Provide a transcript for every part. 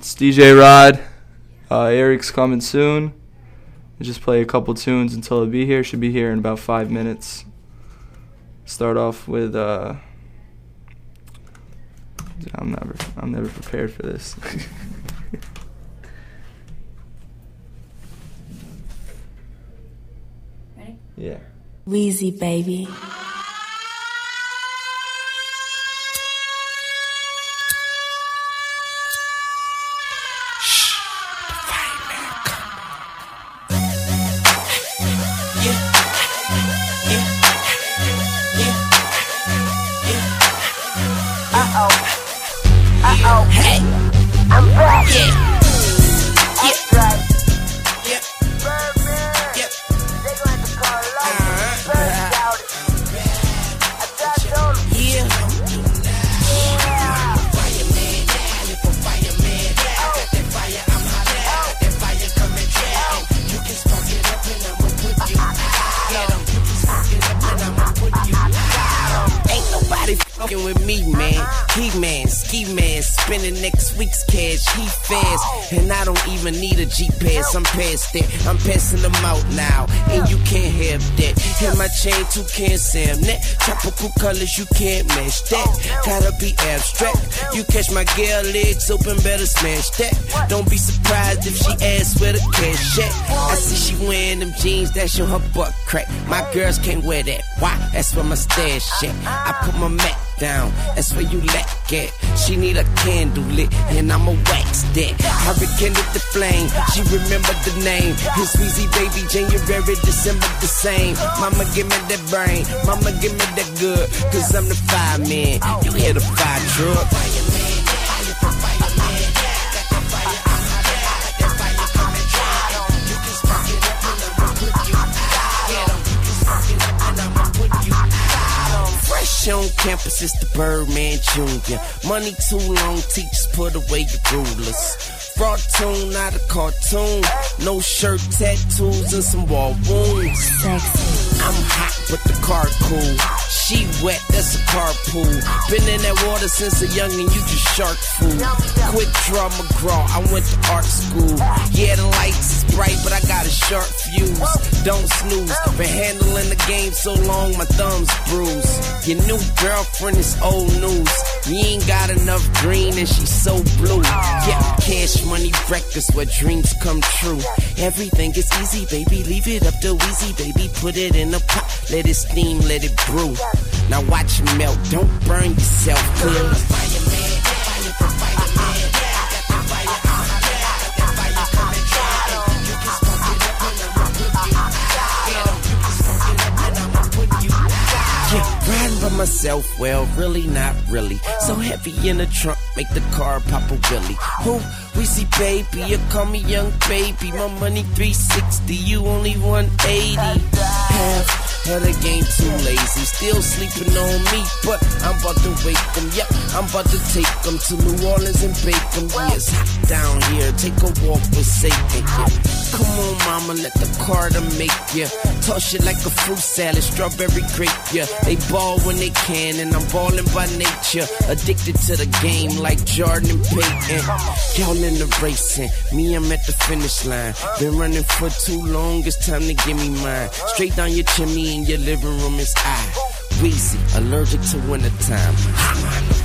It's DJ Rod. Uh, Eric's coming soon. I just play a couple tunes until he'll be here. Should be here in about five minutes. Start off with. Uh, I'm never. I'm never prepared for this. Ready? yeah. Weezy baby. Yeah. Fucking with me, man. He man, ski man, spending next week's cash. He fast, and I don't even need a GPS. I'm past that. I'm passing them out now, and you can't have that. Hit my chain, two can't Sam that. Tropical colors, you can't match that. Gotta be abstract. You catch my girl legs open, better smash that. Don't be surprised if she asks where the cash at. I see she wearing them jeans that show her butt crack. My girls can't wear that. Why? That's where my stash at. I put my Mac down. That's where you lack at. She need a candle lit, and I'ma wax that. I rekindled the flame. She remember the name. His Weezy baby, January, December the same. Mama, give me that brain. Mama, give me that good. Cause I'm the fireman. You hear the fire truck. Fresh on campus, it's the Birdman Jr. Money too long, teachers put away your rulers. Tune, not a cartoon. No shirt, tattoos, and some wall wounds. Sexy. I'm hot, but the car cool. She wet, that's a carpool. Been in that water since a youngin', you just shark food. Quick draw McGraw, I went to art school. Yeah, the lights is bright, but I got a sharp fuse. Don't snooze, been handling the game so long, my thumbs bruised. Your new girlfriend is old news. You ain't got enough green and she's so blue. Yeah, cash money breakfast where dreams come true. Everything is easy, baby. Leave it up to Weezy, baby. Put it in a pot, let it steam, let it brew. Now watch it melt, don't burn yourself, riding by myself, well, really not really. So heavy in the trunk, make the car pop a willy. Who? Weezy baby, you call me young baby. My money 360, you only 180. Half of the game too lazy, still sleeping on me, but I'm about to wake wake 'em. Yep, I'm about to take 'em to New Orleans and bake 'em. Yeah, it's hot down here, take a walk with Satan. Yeah. Come on, mama, let the Carter make ya. Toss it like a fruit salad, strawberry grape, yeah. They ball when they can, and I'm balling by nature. Addicted to the game like Jordan and Peyton. Y'all in the racing, me, I'm at the finish line. Been running for too long, it's time to give me mine. Straight down your chimney in your living room is I. Weezy, allergic to wintertime.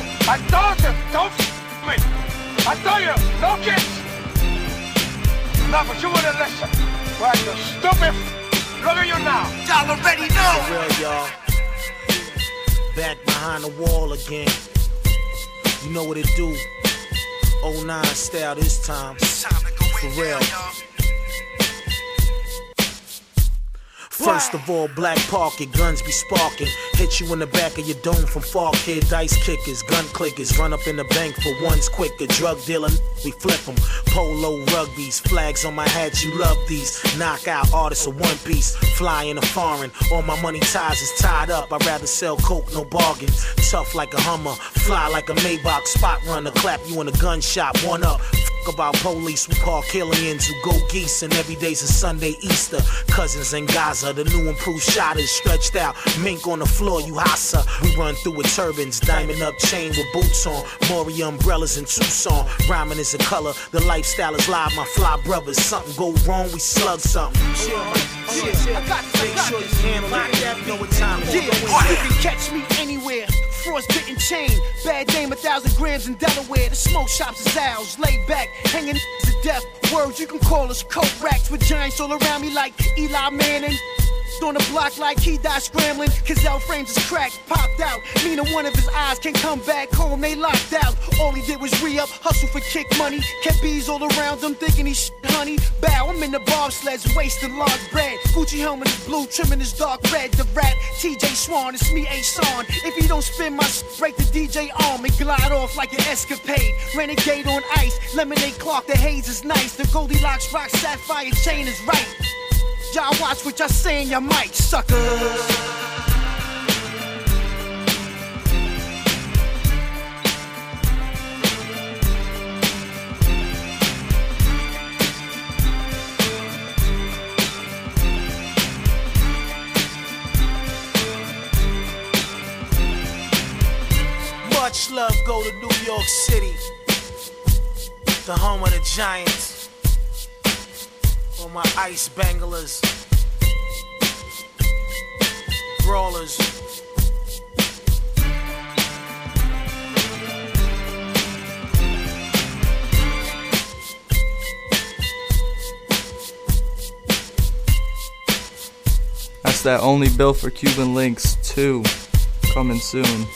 Told? I told you, don't f- me. I told you, no kids. No, but you wouldn't listen. Right, you stupid f- Look at you now. Y'all already know. real, y'all. Back behind the wall again. You know what it do. 09 style this time. For real. First of all, black pocket, guns be sparking. Hit you in the back of your dome from far kid, dice kickers, gun clickers. Run up in the bank for ones quicker. Drug dealer, we flip flip 'em. Polo rugbies, flags on my hat, you love these. Knockout artists of one piece, fly in a foreign. All my money ties is tied up. I'd rather sell coke, no bargain. Tough like a Hummer, fly like a Maybach, spot runner. Clap you in a gun shop, one up. About police, we call Killians who go geese, and every day's a Sunday Easter. Cousins in Gaza, the new improved shot is stretched out. Mink on the floor, you hassa. We run through with turbans, diamond up chain with boots on. Maury umbrellas in Tucson. Rhyming is a color, the lifestyle is live. My fly brothers, something go wrong, we slug something. Chill, chill, chill. Make sure you handle it. You know what time it is. Yeah, you can catch me anywhere. Frostbitten chain, bad name, a thousand grams in Delaware. The smoke shops is ours, laid back, hanging to death. Words you can call us coke racks with giants all around me like Eli Manning. On the block like he died scrambling, cause L frames is cracked, popped out. Meaning one of his eyes can come back home, they locked out. All he did was re up, hustle for kick money. Kept bees all around him, thinking he's shit, honey. Bow, I'm in the bobsleds, wasting large bread. Gucci helmet is blue, trimming is dark red. The rat, TJ Swan, it's me, A. Son. If he don't spin my s- break the DJ arm and glide off like an escapade. Renegade on ice, lemonade clock, the haze is nice. The Goldilocks rock sapphire chain is right. Y'all watch what y'all say in your mic, suckers. Much love go to New York City, the home of the Giants. All my ice banglers, brawlers. That's that only bill for Cuban Linx 2 coming soon.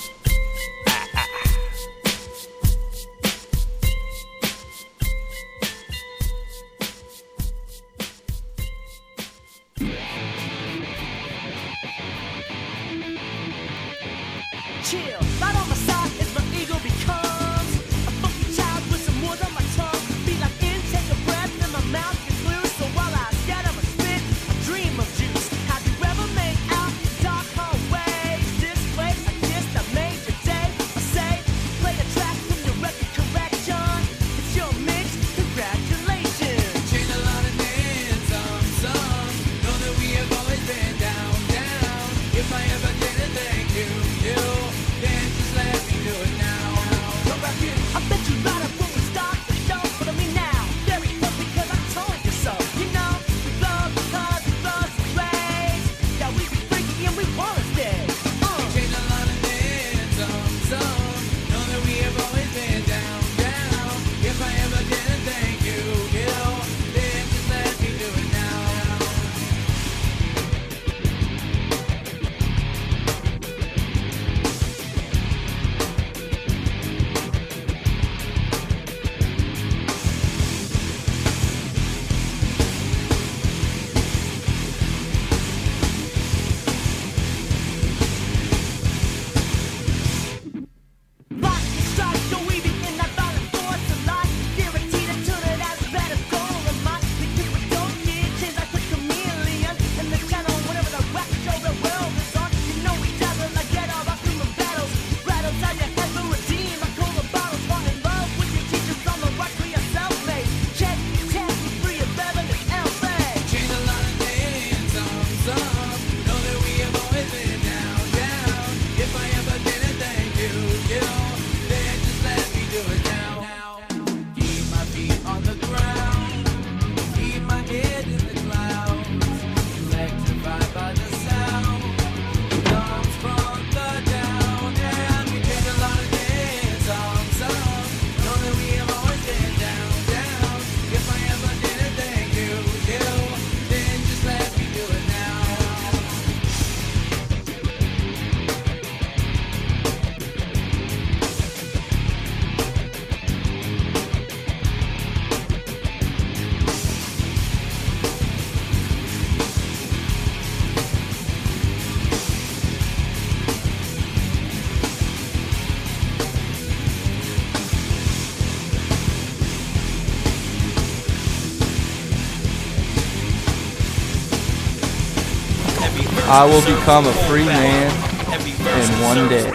I will become a free man in one day.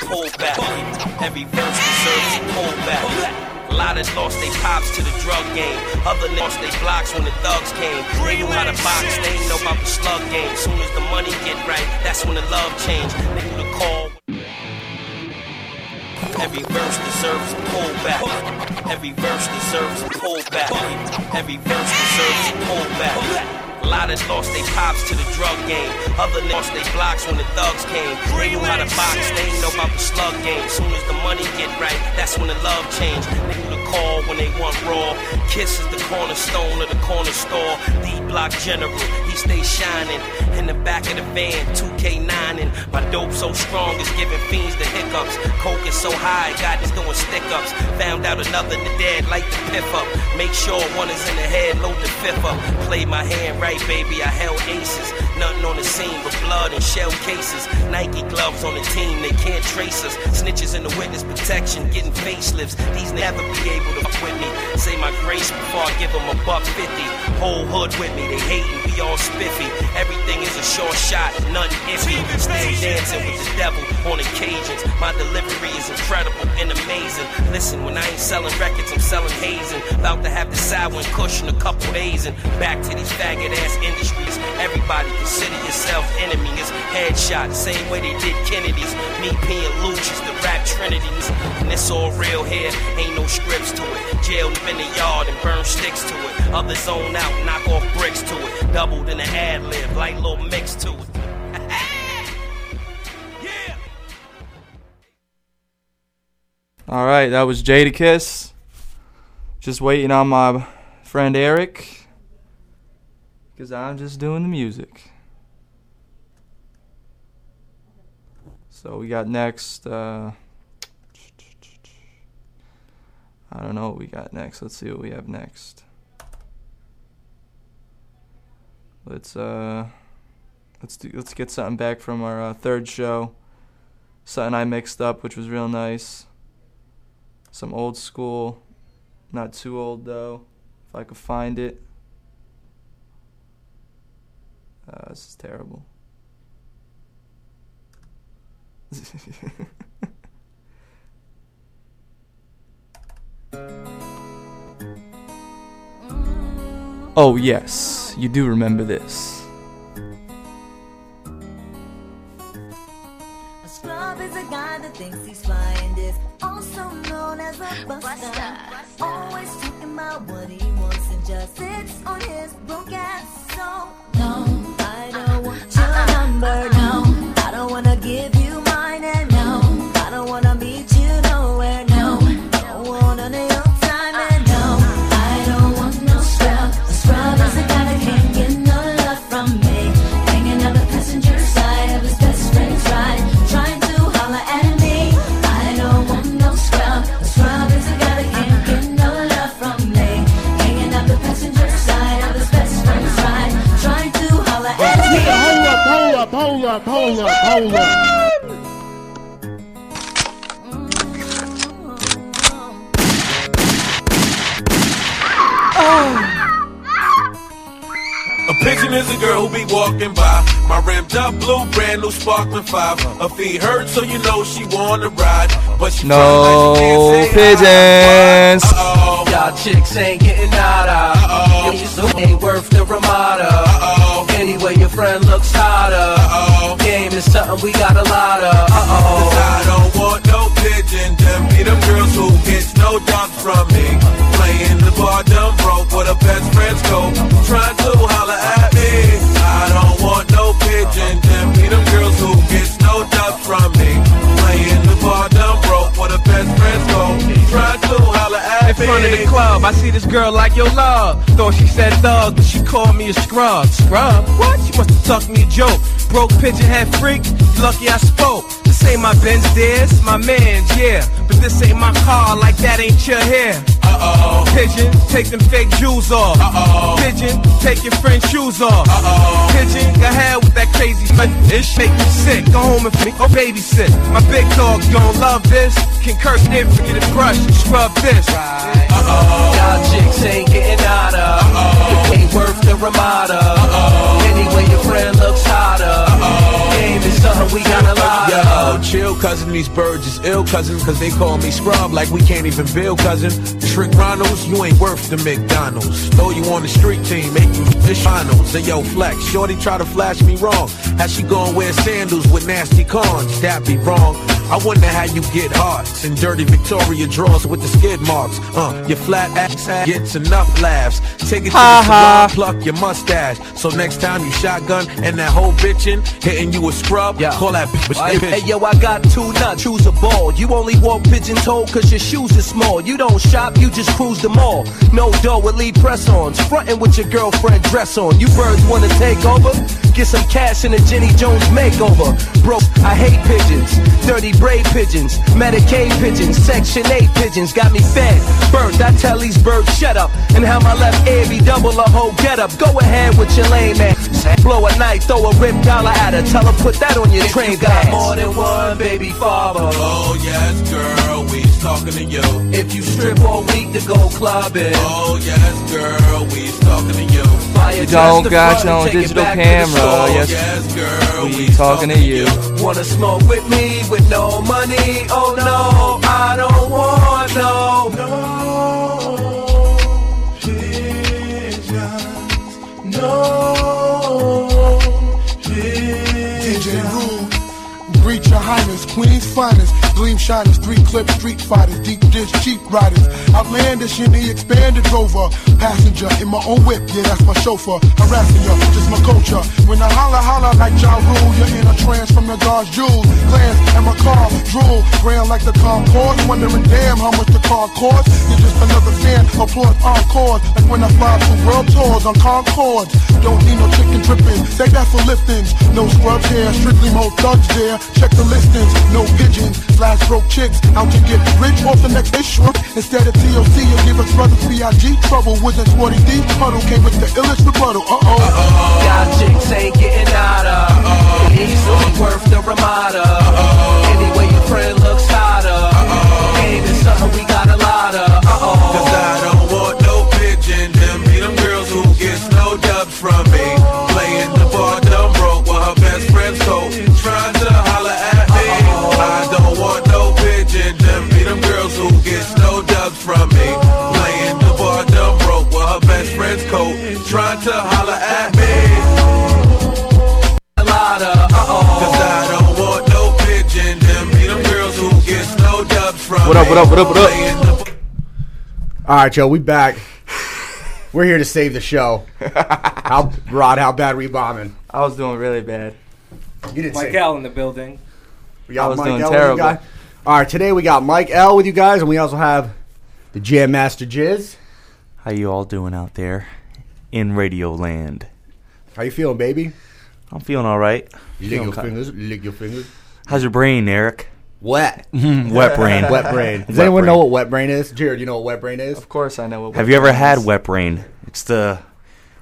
Every verse deserves a pullback. A lot of lost they pops to the drug game. Other lost they blocks when the thugs came. They knew how to box, they ain't know about the slug game. Soon as the money get right, that's when the love change. They knew the call. Every verse deserves a pullback. Every verse deserves a pullback. Every verse deserves a pullback. A lot of lost they pops to the drug game. Other lost they blocks when the thugs came. They knew how to box, they know about the slug game. Soon as the money get right, that's when the love change. They knew the call when they want raw. Kiss is the cornerstone of the corner store. D block general, he stays shining. In the back of the van, 2K9 and my dope so strong it's giving fiends the hiccups. Coke is so high, God is doing stick ups. Found out another in the dead, light the piff up. Make sure one is in the head, load the fifth up. Play my hand right, baby, I held aces. Nothing on the scene but blood and shell cases. Nike gloves on the team, they can't trace us. Snitches in the witness protection, getting facelifts. These never be able to with me. Say my grace before I give them a buck fifty. Whole hood with me, they hating, we all spiffy. Everything is a short shot, nothing iffy. Still dancing with the devil on occasions. My delivery is incredible and amazing. Listen, when I ain't selling records, I'm selling hazing. About to have the one cushion a couple days and back to these faggot ass industries. Everybody consider yourself enemies. Headshot, same way they did Kennedy's. Me peeing Luchas, the rap trinities. And it's all real here, ain't no scripts to it. Jail in the yard and burn sticks to it. Others zone out, knock off bricks to it. Doubled in the ad lib, like little mix to it. All right, that was Jadakiss. Just waiting on my friend Eric. Because I'm just doing the music. So we got next. Uh, I don't know what we got next. Let's see what we have next. Let's uh, let's do, let's get something back from our uh, third show. Something I mixed up, which was real nice. Some old school, not too old though. If I could find it. Uh, this is terrible. oh, yes, you do remember this. A scrub is a guy that thinks he's fly and is also known as a buster. Always talking about what he wants and just sits on his broke ass. So, no, I don't want uh-uh. your number. Uh-uh. No, I don't wanna give up, hold up, hold up, hold up. A pigeon is a girl who be walking by. My rimmed up blue brand new sparkling five. Her feet hurt, so you know she wanna ride. But she No pigeons. Y'all chicks ain't getting nada. Uh-oh. Your suit ain't worth the Ramada. Anyway, your friend looks hotter. Uh-oh. Game is something we got a lot of. Uh-oh. I don't want no pigeon. Them be them girls who gets no dumps from me. Playing the bar dumb broke where the best friends go. Trying to holler at me. I don't want no pigeon. Them be them girls who gets no dumps from me. Playing the bar dumb broke where the best friends go. Trying to In front of the club, I see this girl like your love. Thought she said thug, but she called me a scrub. Scrub? What? She must have tucked me a joke. Broke pigeon head freak, lucky I spoke. This ain't my Benz, this my man's, yeah. But this ain't my car, like that ain't your hair. Uh-oh. Pigeon, take them fake jewels off. Uh-oh. Pigeon, take your friend's shoes off. Uh-oh. Pigeon, go ahead with that crazy shit. This make me sick. Go home and me or babysit. My big dog gon' love this. Can curse if forget a brush, scrub this. Y'all chicks ain't getting nada. You ain't worth the Ramada. Anyway, your friend looks. Something we got a lot Yo, chill, cousin. These birds is ill, cousin, cause they call me scrub like we can't even build, cousin. Trick Ronalds, you ain't worth the McDonald's. Throw you on the street team, make you fish finals. Say, yo, flex, shorty try to flash me wrong. How she gon' wear sandals with nasty cons? That be wrong. I wonder how you get hearts and dirty Victoria drawers with the skid marks. Uh, your flat ass gets enough laughs. Take it to Ha the ha. salon, pluck your mustache. So next time you shotgun and that whole bitchin' hitting you a scrub, call that bitch. Hey, hey, yo, I got two nuts, choose a ball. You only walk pigeon toed cause your shoes are small. You don't shop, you just cruise the mall. No dough with lead press ons. Frontin' with your girlfriend dress on. You birds wanna take over? Get some cash in a Jenny Jones makeover. Bro, I hate pigeons. Dirty braid pigeons. Medicaid pigeons. Section 8 pigeons. Got me fed. Burnt, I tell these birds shut up. And how my left ear be double a whole get up. Go ahead with your lame ass. Blow a knife, throw a rip dollar at her. Tell her put that on your train you got pass. more than one baby father. Oh yes, girl, we talking to you. If you strip all week to go clubbing. Oh yes, girl, we talking to you. Fire You don't got your own digital back to the camera. Yes, Yes, girl, we talking to you. Wanna smoke with me with no money? Oh no, I don't want no. DJ Rule, greet your highness, Queen's finest, gleam shiners, three clip street fighters, deep dish cheap riders, outlandish in the expanded rover, passenger in my own whip, yeah that's my chauffeur, harassing ya, just my culture. When I holla holla like Ja Rule, you're in a trance from your God's jewels, glance and my car drool, grand like the Concorde, wondering damn how much the car costs. You're just another fan, applaud encore, like when I fly through world tours on Concords. Don't need no chicken dripping, say that for liftings. No scrubs here, strictly more thugs there. Check the listings, no pigeons, slash broke chicks. Out to get rich off the next issue. Instead of TOC, you give us brothers B.I.G. trouble. Wasn't 40 D puddle, came with the illest rebuttal. Uh oh. Y'all chicks ain't getting out of. He's only worth the Ramada. Anyway, your friend looks hotter. Game is something we got to holler at me. A lot of. Cause I don't want no pigeon. Them be them girls who gets no dubs from What up, what up, what up, what up? Playing the All right, Joe, we back. We're here to save the show. How Rod? How bad were you bombing? I was doing really bad. You didn't Mike say. L in the building. We got I was Mike doing L with you terrible. All right, today we got Mike L with you guys, and we also have the Jam Master Jizz. How you all doing out there in Radio Land? How you feeling, baby? I'm feeling all right. Lick Feeling your ki- fingers. Lick your fingers. How's your brain, Eric? Wet. wet brain. Wet brain. Does Wet anyone brain. know what wet brain is? Jared, you know what wet brain is? Of course, I know what. Have you ever brain had is. wet brain? It's the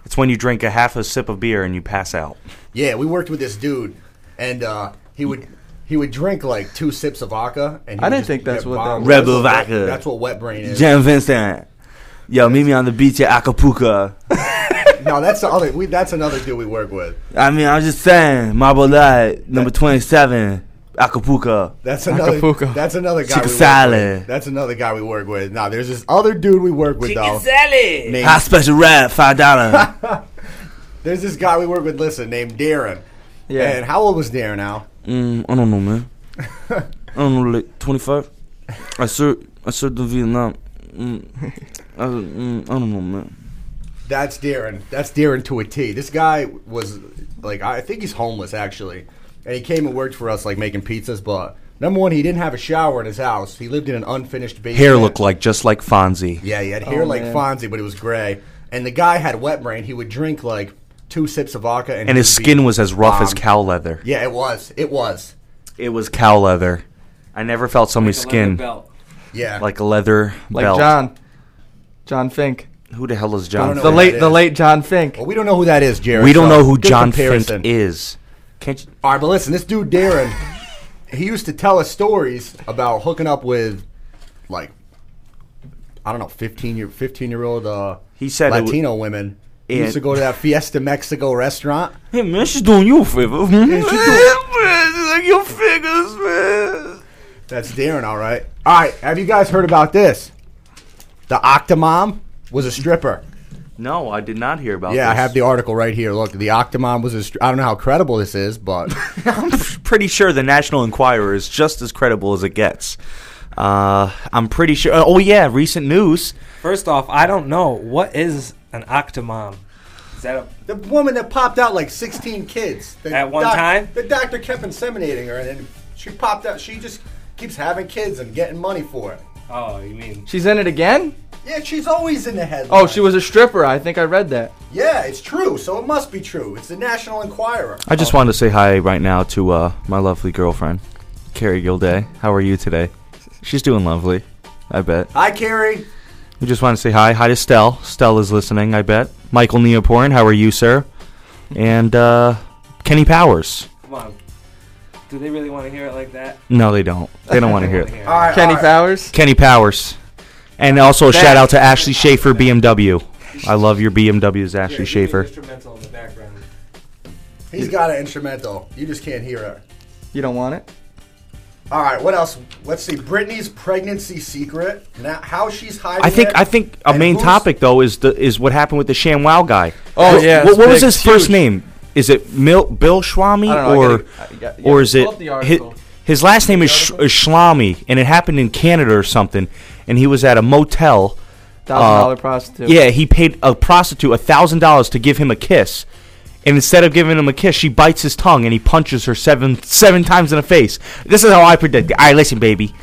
it's when you drink a half a sip of beer and you pass out. Yeah, we worked with this dude, and uh, he would he would drink like two sips of vodka, and he I would didn't just think that's get what that bombed. was. Red That's Bull what wet- vodka. That's what wet brain is. Jan Vincent. Yo, meet me on the beach at Acapulco. no, that's the other. We, that's another dude we work with. I mean, I'm just saying, Marble Light, number 27, Acapulco. That's another. That's another guy. Chicken we work salad. with. That's another guy we work with. Now, there's this other dude we work with though. salad. named- High special rap, $5. There's this guy we work with. Listen, named Darren. Yeah. And how old was Darren now? Mm, I don't know, man. I don't know, like 25. I served, I served in Vietnam. Mm, I, mm, I don't know, man. That's Darren. That's Darren to a T. This guy was like, I think he's homeless actually, and he came and worked for us like making pizzas. But number one, he didn't have a shower in his house. He lived in an unfinished basement. Hair looked like just like Fonzie. Yeah, he had hair Oh, like man. Fonzie, but it was gray. And the guy had wet brain. He would drink like two sips of vodka, and, And his skin was as rough as cow leather. Yeah, it was. It was. It was cow leather. I never felt somebody's Like skin belt. Yeah. like a leather Like belt. John, John Fink, Who the hell is John? don't the late, the late John Fink. Well, we don't know who that is, Jared. we don't so know who good John comparison. Fink is. Can't you? All right, but listen, this dude Darren, he used to tell us stories about hooking up with, like, I don't know, fifteen year fifteen year old uh, He said it Latino women. He used to go to that Fiesta Mexico restaurant. Hey man, she's doing you a favor. she's doing- your fingers, man. That's Darren, all right. All right, have you guys heard about this? The Octomom was a stripper. No, I did not hear about yeah, I this. have the article right here. Look, the Octomom was a stri- I don't know how credible this is, but I'm pretty sure the National Enquirer is just as credible as it gets. Uh, I'm pretty sure. Oh yeah, recent news. First off, I don't know what is an octomom. Is that a the woman that popped out like 16 kids The At one time? The doctor kept inseminating her, and then she popped out. She just keeps having kids and getting money for it. Oh, you mean She's in it again? Yeah, she's always in the headlines. Oh, she was a stripper. I think I read that. Yeah, it's true, so it must be true. It's the National Enquirer. I just wanted to say hi right now to uh, my lovely girlfriend, Carrie Gilday. How are you today? She's doing lovely. I bet. Hi, Carrie. We just want to say hi. Hi to Stell. Stell is listening. I bet. Michael Neoporn. How are you, sir? And uh, Kenny Powers. Come on? Do they really want to hear it like that? No, they don't. They don't want to hear it. All right, Kenny all right. Powers. Kenny Powers. And also a That- shout out to Ashley Schaefer BMW. I love your BMWs, Ashley Schaefer. Instrumental in the background. He's got an instrumental. You just can't hear it. You don't want it? All right, what else? Let's see. Britney's pregnancy secret. Now, how she's hiding I think it, I think a and main who's- topic though is the is what happened with the ShamWow guy. Oh, What- yeah, What, it's what was big, his it's first huge. name? Is it Mil, Bill Schwami I don't I or gotta- I got- or is it up the his, article. his last name is, Sh- is and it happened in Canada or something and he was at a motel. $1,000 uh, prostitute. Yeah, he paid a prostitute a thousand dollars to give him a kiss. And instead of giving him a kiss, she bites his tongue and he punches her seven seven times in the face. This is how I predict. All right, listen, baby.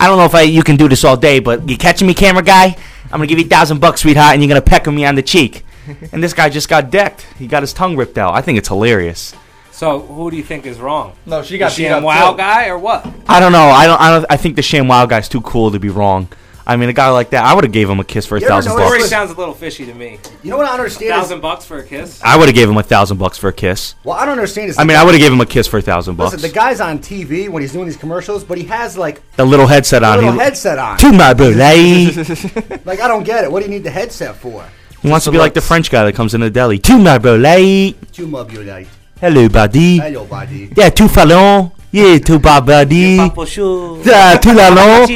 I don't know if I you can do this all day, but you catching me, camera guy? I'm gonna give you a thousand bucks, sweetheart, and you're gonna peck me on the cheek. and this guy just got decked. He got his tongue ripped out. I think it's hilarious. So who do you think is wrong? No, she got the beat up, Wow guy or what? I don't know. I don't. I don't. I think the Sham Wow guy's too cool to be wrong. I mean, a guy like that, I would have gave him a kiss for a You ever thousand notice Story bucks. sounds a little fishy to me. You know what I understand? Is, Thousand bucks for a kiss? I would have gave him a thousand bucks for a kiss. well, I don't understand. Is I mean, guy- I would have gave him a kiss for a thousand bucks. Listen, the guy's on TV when he's doing these commercials, but he has like the little headset a on. little he, headset on. To my belay. Like I don't get it. What do you need the headset for? He wants to be like the. French guy that comes in the deli. To my belay. Two mub you like. Hello, buddy. Hello, buddy. Yeah, tout fallon. Yeah, buddy. Papochou. Yeah, tout l'allon.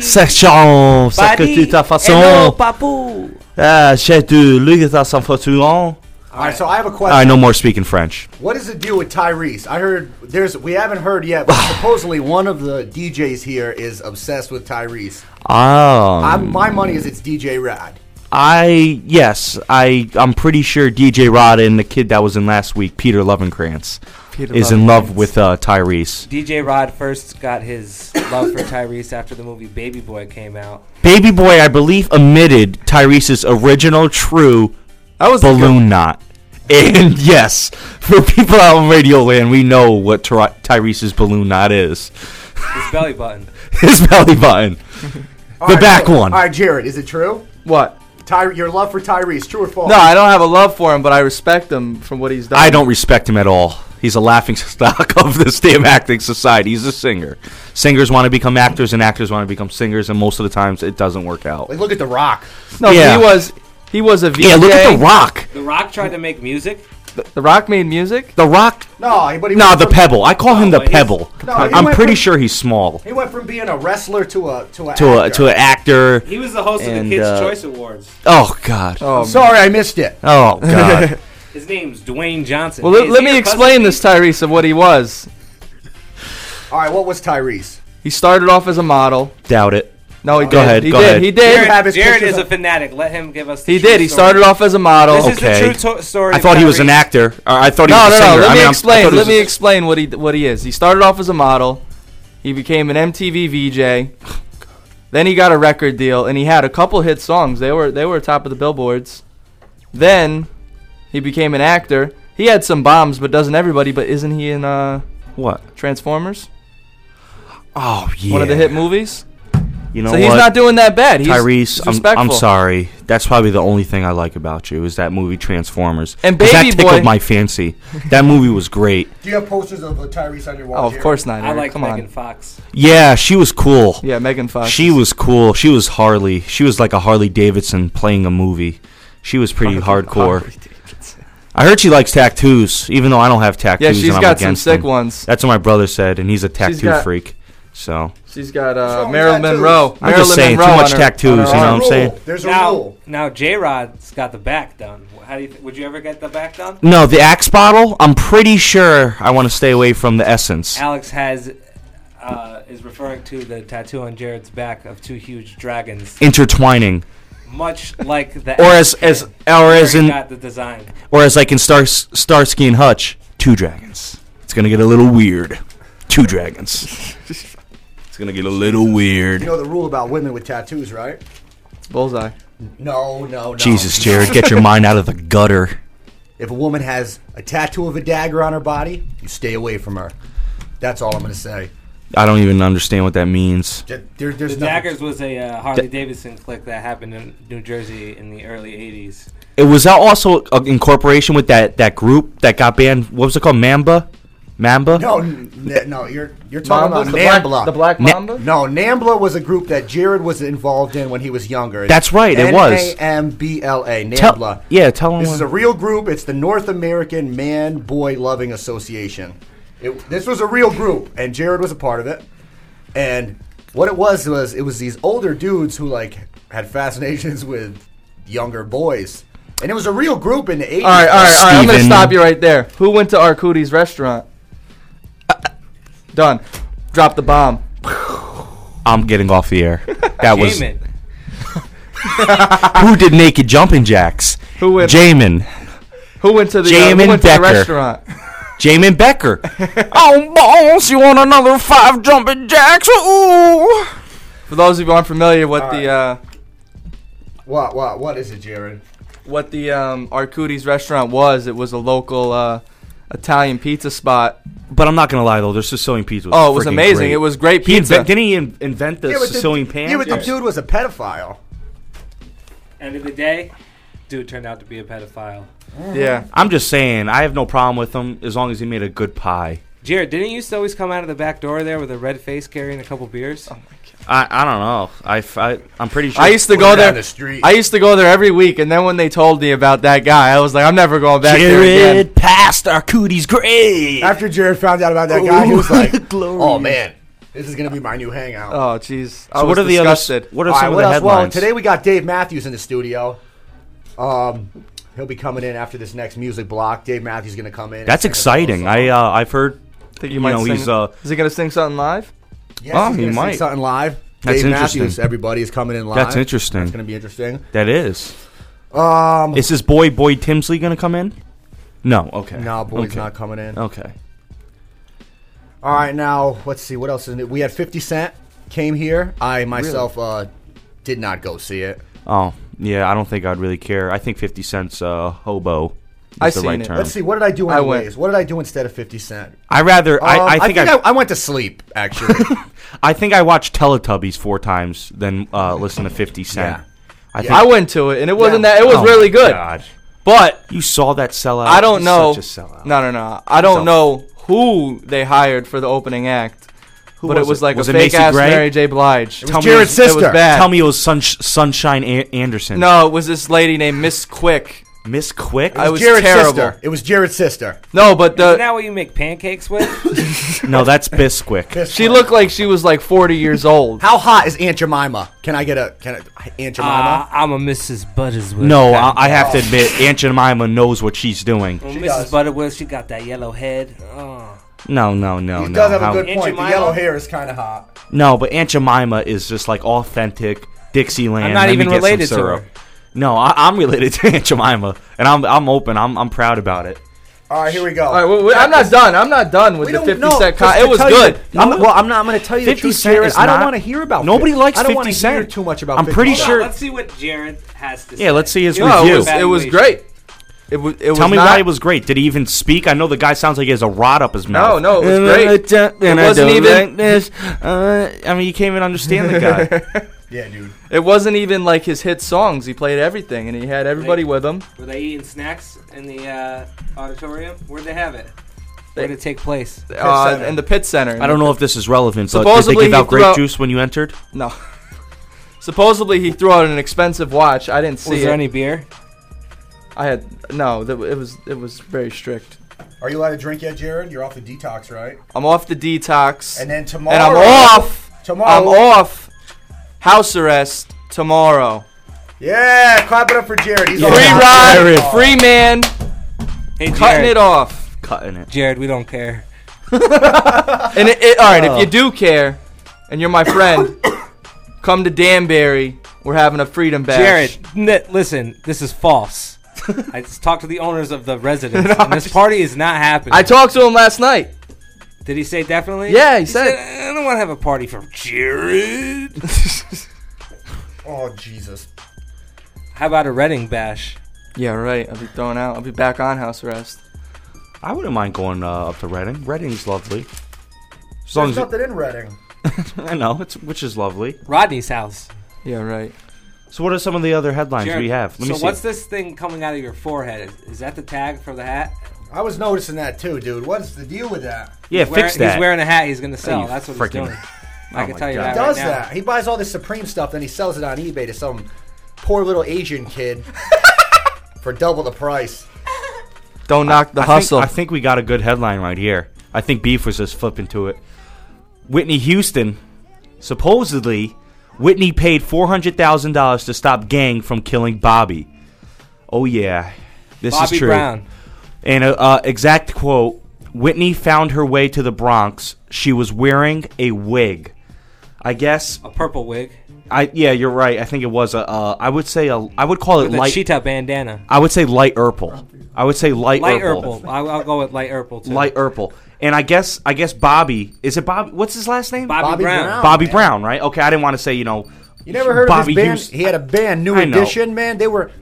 Section. Ça que tu ta Hello, façon. papou. Ah, j'ai de lui ta sans façon. All right, so I have a question. right, no more speaking French. What is the deal with Tyrese? I heard there's we haven't heard yet, but supposedly one of the DJs here is obsessed with Tyrese. Um, I'm, my money is it's DJ Rad. I yes, I I'm pretty sure DJ Rod and the kid that was in last week, Peter Lovenkrantz, Peter is in love with uh, Tyrese. DJ Rod first got his love for Tyrese after the movie Baby Boy came out. Baby Boy, I believe, omitted Tyrese's original true That was a balloon knot. And yes, for people out in Radio Land, we know what Ty- Tyrese's balloon knot is. His belly button. His belly button. The right, back so- one. All right, Jared, is it true? What? Ty, your love for Tyrese, true or false? No, I don't have a love for him, but I respect him from what he's done. I don't respect him at all. He's a laughing stock of this damn acting society. He's a singer. Singers want to become actors, and actors want to become singers, and most of the times it doesn't work out. Like, look at The Rock. No, Yeah. he was he was a VJ. Yeah, look at The Rock. The Rock tried to make music. The, The Rock made music. The Rock. No, but he No, went the from- Pebble. I call him the Pebble. No, he I'm went pretty from- sure he's small. He went from being a wrestler to a to a To a actor. to an actor. He was the host of And, the Kids' uh, Choice Awards. Oh God. Oh, Sorry, I missed it. Oh God. His name's Dwayne Johnson. Well, let, Is let he me your cousin, explain this Tyrese of what he was. All right, what was Tyrese? He started off as a model. Doubt it. No, he Go did. ahead, He go did. ahead. He did. Jared- have his Jared pictures is a fanatic. Let him give us. The He true did. He story. started off as a model. This is Okay. the true to- story. I thought he was an actor. Or I thought he No, was no, a no. singer. Let I me mean, explain. Let was me a- explain what he what he is. He started off as a model. He became an MTV VJ. Then he got a record deal, and he had a couple hit songs. They were they were top of the billboards. Then he became an actor. He had some bombs, but doesn't everybody? But isn't he in uh, What? Transformers? Oh yeah. One of the hit movies. You know so what? he's not doing that bad. He's, Tyrese, I'm, I'm sorry. That's probably the only thing I like about you is that movie Transformers. And 'Cause Baby that tickled Boy- my fancy. That movie was great. Do you have posters of uh, Tyrese on your wall? Oh, of Jared? course not. I like Come Megan on. Fox. Yeah, she was cool. Yeah, Megan Fox. She was cool. She was Harley. She was like a Harley Davidson playing a movie. She was pretty hardcore. I heard she likes tattoos, even though I don't have tattoos. she's and I'm got some sick them. ones. That's what my brother said, and he's a tattoo got- freak. So She's got uh, wrong Marilyn tattoos? Monroe. I'm Marilyn just saying, Monroe too much on her- tattoos. on her You know what arm. I'm saying? There's a now, rule. now J Rod's got the back done. How do you? Th- would you ever get the back done? No, the Axe bottle. I'm pretty sure I want to stay away from the essence. Alex has uh, is referring to the tattoo on Jared's back of two huge dragons, Intertwining, much like the or Axe as as kid, or where as he in got the design. or as like in Star Starsky and Hutch, two dragons. It's gonna get a little weird. Two dragons. It's gonna get a little weird. You know the rule about women with tattoos, right? Bullseye. No, no, no. Jesus, Jared, get your mind out of the gutter. If a woman has a tattoo of a dagger on her body, you stay away from her. That's all I'm going to say. I don't even understand what that means. There, there's The nothing- Daggers was a uh, Harley Davidson clique that happened in New Jersey in the early '80s. It was that also a incorporation with that that group that got banned. What was it called? Mamba, Mamba. No, n- n- no, you're you're talking Mambas? about The Black- Nambla. the Black Na- Mamba? No, Nambla was a group that Jared was involved in when he was younger. That's right, it was. N-A-M-B-L-A, Tell- Nambla. yeah, tell 'em This is a real group. It's the North American Man Boy Loving Association. It, this was a real group, and Jared was a part of it. And what it was was it was these older dudes who like had fascinations with younger boys, and it was a real group in the eighties. All right, all right, all right. I'm gonna stop you right there. Who went to Arcudis restaurant? Done. Drop the bomb. I'm getting off the air. That was Jamin. who did naked jumping jacks. Who went? Jamin. Who went to the, uh, who went to the Becker. restaurant? Jamin Becker. oh, boss, you want another five jumping jacks? Ooh. For those of you unfamiliar, what All the uh, What what what is it, Jared? what the um, Arcudis restaurant was, it was a local uh, Italian pizza spot. But I'm not gonna lie though, their Sicilian pizza. Was Oh, it was amazing. great. It was great He pizza. invent, didn't he in- invent the Yeah, but the- Sicilian pan? Yeah, but the dude was a pedophile. End of the day, dude turned out to be a pedophile. Yeah. I'm just saying, I have no problem with him as long as he made a good pie. Jared, didn't you used to always come out of the back door there with a red face carrying a couple beers? Oh I, I don't know. I, I am pretty sure. I used to go there. the street. I used to go there every week, and then when they told me about that guy, I was like, I'm never going back there again. Jared passed our cooties great. After Jared found out about that guy, he was like, "Oh man, this is gonna be my new hangout." Oh, jeez. So what are the other? disgusted. What are some what of the else? Well, today we got Dave Matthews in the studio. Um, he'll be coming in after this next music block. Dave Matthews is gonna come in. That's sing us a little exciting. I uh, I've heard. Think you you might know, sing, he's uh. Is he gonna sing something live? Yes, Oh, he might. something live. That's Dave interesting. Matthews, everybody is coming in live. That's interesting. That's gonna be interesting. That is. Um, Is this boy Boyd Tinsley gonna come in? No. Okay. no, boy's okay. not coming in. Okay. All right, now let's see what else is new. We had 50 Cent came here. I myself uh, did not go see it. Oh yeah, I don't think I'd really care. I think Fifty Cent's uh, hobo. Is I the seen right it. term. Let's see. What did I do I went. anyways? What did I do instead of 50 Cent? I rather. I, Um, I think I, I, went to sleep. Actually, I think I watched Teletubbies four times than uh, listen to Fifty Cent. Yeah. I Yeah. think. I went to it, and it wasn't Yeah. that. It was Oh really good. God. But You saw that sellout. I don't He's know. Such a sellout. No, no, no. I don't know who they hired for the opening act. Who but was it was it? like Was a it fake Macy ass Gray? Mary J. Blige. It was Tell me Jared's It was sister. bad. Tell me it was Sunsh- Sunshine A- Anderson. No, it was this lady named Miss Quick. Miss Quick. I it was was Jared's terrible. sister. It was Jared's sister. No, but Isn't the that what you make pancakes with? no, that's Bisquick. she looked like she was like 40 years old. How hot is Aunt Jemima? Can I get a can I, Aunt uh, Jemima? I'm a Mrs. Buttersworth. No, I, I have to admit, Aunt Jemima knows what she's doing. Well, She Mrs. does. Butterworth, she got that yellow head. Oh. No, no, no, he no. does have How- a good Aunt point. The Jemima? yellow hair is kind of hot. No, but Aunt Jemima is just like authentic Dixieland. I'm not Let me even get some related to syrup. Her. No, I, I'm related to Aunt Jemima, and I'm I'm open. I'm I'm proud about it. All right, here we go. All right, well, wait, I'm not done. I'm not done with the don't 50 know. Cent. Just Con- it was tell you good. I'm, well, I'm not. I'm going to tell you 50 the truth, Cent Jared. is I don't want to hear about. Nobody 50. likes I don't wanna Hear too much about. I'm 50 pretty Cent. sure- Let's see what Jared has to say. Yeah, let's see his No, it was, it was great. It was. It was Tell me not, why it was great. Did he even speak? I know the guy sounds like he has a rod up his mouth. no, no, it was great. And it wasn't do even- like this. Uh, I mean, you can't even understand the guy. Yeah, dude. It wasn't even like his hit songs. He played everything, and he had everybody with him. Were they eating snacks in the uh, auditorium? Where'd they have it? They- Where'd it take place? Uh, Center. in the pit center. I don't know if this is relevant, but did Supposedly they give he out grape threw out- juice when you entered? No. Supposedly he threw out an expensive watch. I didn't see Was it. there any beer? I had no. That it was it was very strict. Are you allowed to drink yet, Jared? You're off the detox, right? I'm off the detox. And then tomorrow And tomorrow. I'm off. Tomorrow. I'm off. House arrest tomorrow. Yeah, clap it up for Jared. He's Free on ride, arrest. free man. Hey, cutting it off. Cutting it. Jared, we don't care. And it, it, all right, Oh. if you oh. do care, and you're my friend, come to Danbury. We're having a freedom bash. Jared, n- listen, this is false. I just talked to the owners of the residence, and this party is not happening. I talked to him last night. Did he say definitely? Yeah, he said- I don't want to have a party for Jared. Oh Jesus. How about a Reading bash? Yeah, right. I'll be thrown out. I'll be back on house arrest. I wouldn't mind going uh, up to Reading. Reading's lovely. As There's as nothing in Reading. I know it's which is lovely. Rodney's house. Yeah, right. So what are some of the other headlines Jared, we have? Let so me see. what's this thing coming out of your forehead? Is, is that the tag for the hat? I was noticing that too, dude. What's the deal with that? Yeah, He's wearing, fix that. He's wearing a hat he's going to Oh, sell. That's what frickin- he's doing. Oh I can my tell you God. that He does right now. that. He buys all this Supreme stuff, then he sells it on eBay to some poor little Asian kid for double the price. Don't knock the I hustle. Think, I think we got a good headline right here. I think Beef was just flipping to it. Whitney Houston, supposedly, Whitney paid four hundred thousand dollars to stop gang from killing Bobby. Oh yeah, this Bobby is true. Brown. And uh, uh, exact quote: Whitney found her way to the Bronx. She was wearing a wig. I guess A purple wig. I yeah, you're right. I think it was a. Uh, I would say a. I would call it With light. cheetah bandana. I would say light purple. I would say light, Light purple. purple. I'll, I'll go with light purple too. Light purple. And I guess I guess Bobby is it Bobby? What's his last name? Bobby Bobby Brown. Brown, Bobby man. Brown, right? Okay, I didn't want to say you know. You never heard Bobby of his band? Houston. He had a band, New I know. Edition, man. They were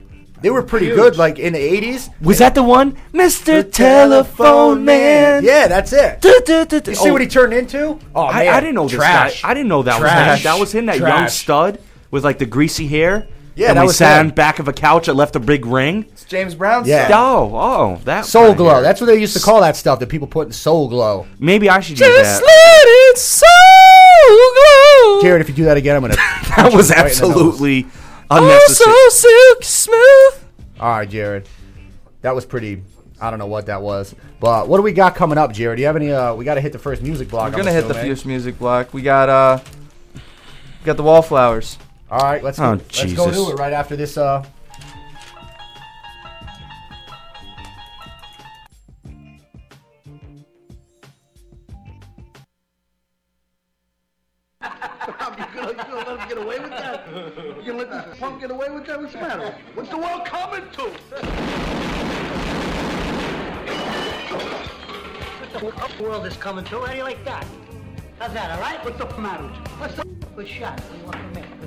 they were pretty Huge. good, like in the eighties. Was that the one, Mister Telephone Man? Yeah, that's it. Du- du- du- du- You see oh, what he oh. turned into? Oh I, man, I didn't know Trash. this guy. I didn't know that Trash. was him. That was him. That young Trash. stud with like the greasy hair. Yeah, and that we was sat him. on back of a couch that left a big ring. It's James Brown. Yeah. Oh, oh, that Soul kinda glow. hair. That's what they used to call that stuff that people put in soul glow. Maybe I should use Just that. let it so glow. Jared, if you do that again, I'm gonna. That was right in the nose. absolutely Oh, so silky smooth. All right, Jared. That was pretty. I don't know what that was, but what do we got coming up, Jared? Do you have any? Uh, we got to hit the first music block. We're gonna hit the first music block. We got uh, we got the wallflowers. All right, let's Oh, go, let's go do it right after this. Uh, punk get away with that? What's the matter? What's the world coming to? What the world is coming to? How do you like that? How's that, all right? What's the matter with you? What's the... Good shot. What do you want from me?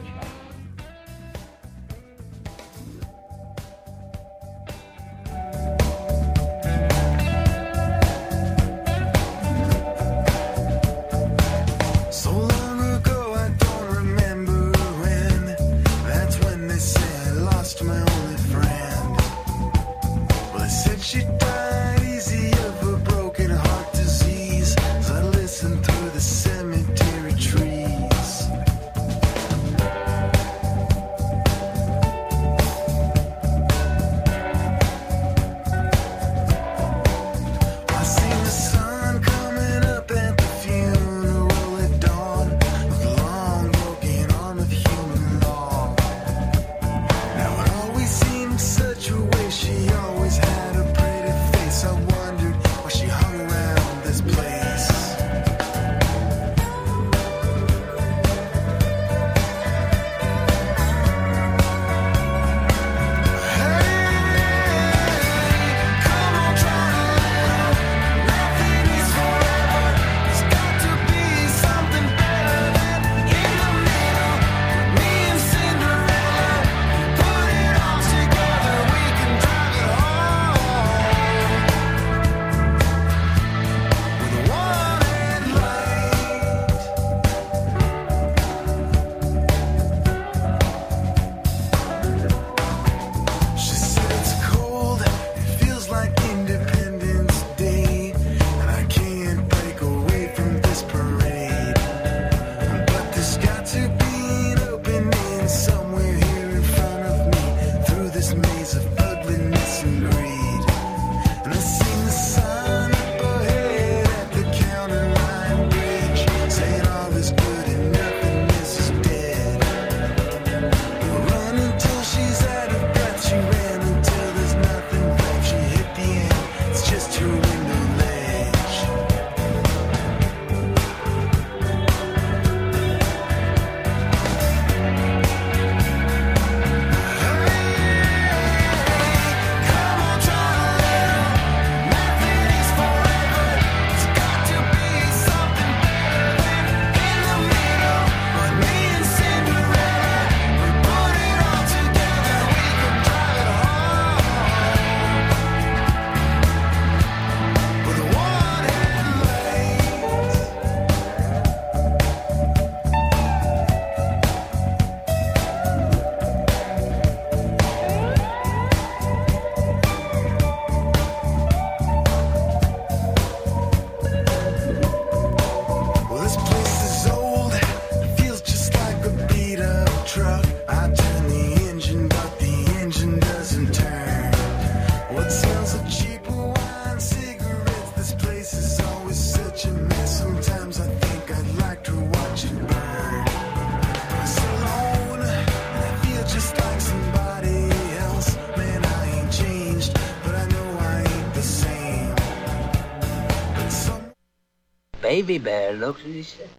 Baby Bear looks and he said,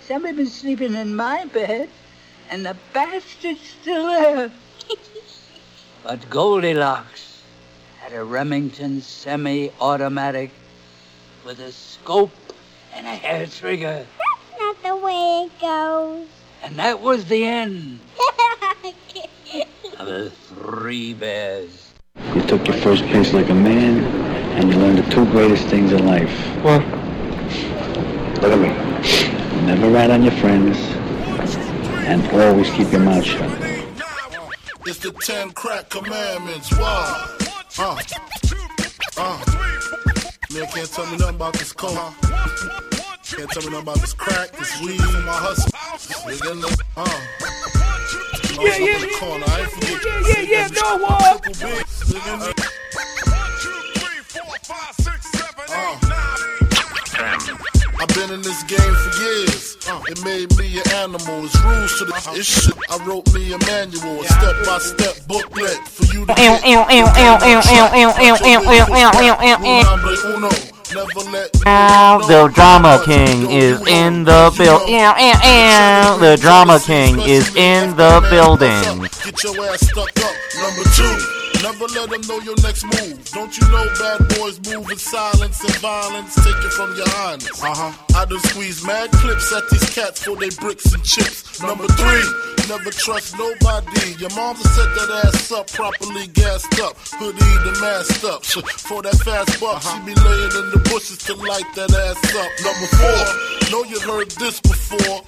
Somebody been sleeping in my bed, and the bastard's still there. but Goldilocks had a Remington semi-automatic with a scope and a hair trigger. That's not the way it goes. And that was the end of the three bears. You took your first place like a man, and you learned the two greatest things in life. What? Look at me. Never rat on your friends, and always keep your mouth shut. It's the ten crack commandments. Wow. Uh. Uh. Man can't tell me nothing about this coke. Can't tell me nothing about this crack, this weed, my hustle. Nigga, Uh. Yeah, yeah, Up in the corner. I ain't forget yeah, yeah, yeah, no one. I've been in this game for years. Uh, it made me an animal. It's rules to the it's shit. I wrote me a manual, a step by step booklet for you to get. Nombre uno. Never let Now the drama king is in the building. The drama king is in the building. Get your ass stuck up. Number two, never let them know your next move. Don't you know bad boys move in silence and violence? Take it from your highness. Uh huh. I done squeeze mad clips at these cats for they bricks and chips. Number three, never trust nobody. Your mom's set that ass up properly gassed up, hoodie the masked up. For that fast buck, she be laying in the bushes to light that ass up. Number four, know you heard this before.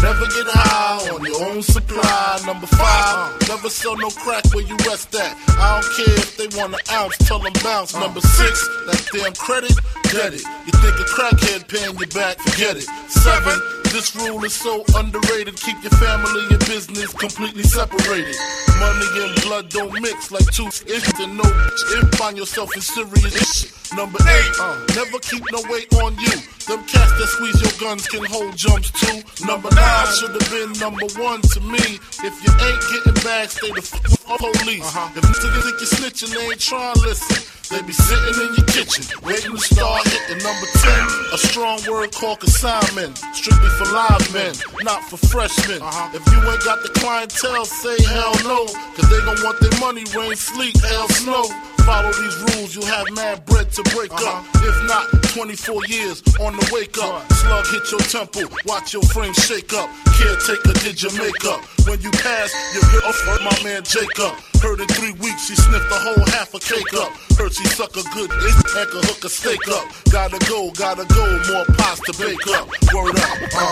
Never get high on your own supply. Number five, never sell no crack where you rest at. I don't care if they want an ounce, tell them bounce. Number six, that damn credit, get it. You think a crackhead paying you back, forget it. Seven, this rule is so underrated. Keep your family and business completely separated. Money and blood don't mix like two if and no if find yourself in serious shit. Number eight, uh, never keep no weight on you. Them cats that squeeze your guns can hold jumps too. Number nine should have been number one to me. If you ain't getting back, stay the f- police. If niggas think you're snitching, they ain't trying to listen. They be sitting in your kitchen, waiting to start hitting. Number 10, a strong word called consignment. Strictly for live men, not for freshmen. If you ain't got the clientele, say hell no. Cause they gon' want their money, rain, sleet, hell, snow. Follow these rules, you'll have mad bread to break up. If not, 24 years on the wake up. Slug hit your temple, watch your frame shake up. Caretaker did your makeup. When you pass, you get off with my man Jacob. Heard in three weeks she sniffed the whole half a cake up. Heard she suck a good dick and could hook a steak up. Gotta go, gotta go, more pots to bake up. Word up, uh.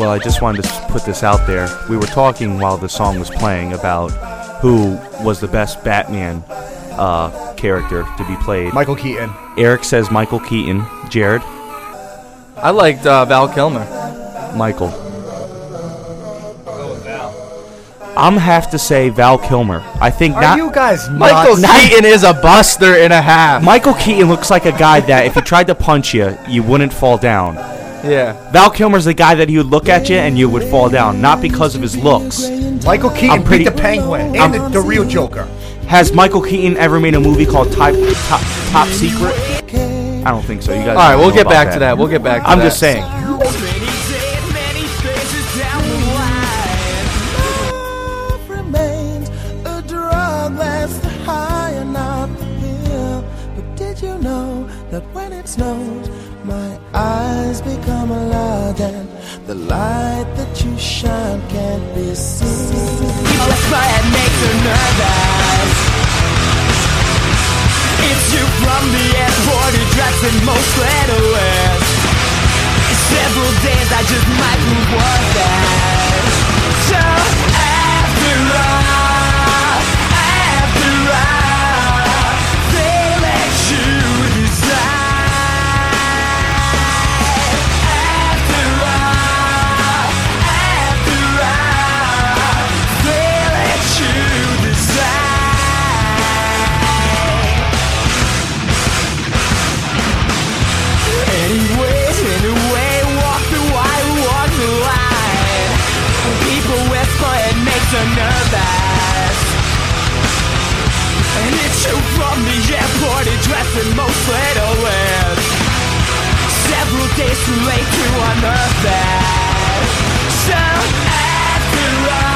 Well, I just wanted to put this out there. We were talking while the song was playing about who was the best Batman uh, character to be played. Michael Keaton. Eric says Michael Keaton. Jared. I liked uh, Val Kilmer. Michael. I'm have to say Val Kilmer. I think Are not. you guys Michael nuts? Keaton is a buster and a half. Michael Keaton looks like a guy that if he tried to punch you, you wouldn't fall down. Yeah. Val Kilmer's the guy that he would look at you and you would fall down, not because of his looks. Michael Keaton pretty- beat the Penguin and the, the real Joker. Has Michael Keaton ever made a movie called Top Top, Top Secret? I don't think so. You guys. All right, we'll get back to that. We'll get back to I'm that. just saying. A the light that you shine can't be seen? That's why it makes her nervous. It's you from the airport who drives in most letters. Several days I just might move on that. So after dressed in most letters. Several days too late to unearth that. So after all,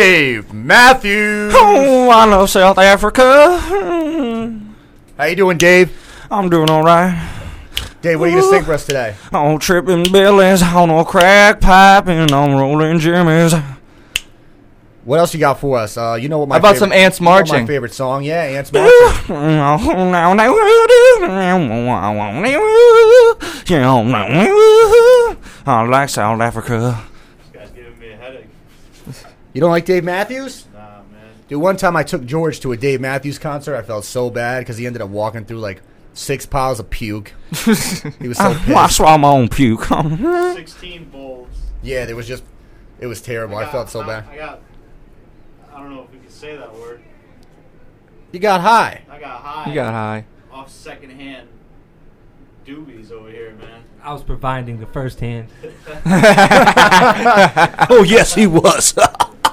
Dave Matthews. Oh, I love South Africa. How you doing, Dave? I'm doing all right. Dave, what are you gonna sing for us today? On tripping billies, on a crack pipe, and on rolling jimmies. What else you got for us? Uh, you know what my How about favorite- some ants you know marching? My favorite song, yeah, ants marching. I like South Africa. You don't like Dave Matthews? Nah, man. Dude, one time I took George to a Dave Matthews concert. I felt so bad because he ended up walking through like six piles of puke. he was so I, pissed. I swallow my own puke. 16 bowls. Yeah, there was just, it was terrible. I, got- felt so I- bad. I got. I don't know if we can say that word. You got high. I got high. You got high. Off secondhand doobies over here, man. I was providing the first hand. oh yes, he was.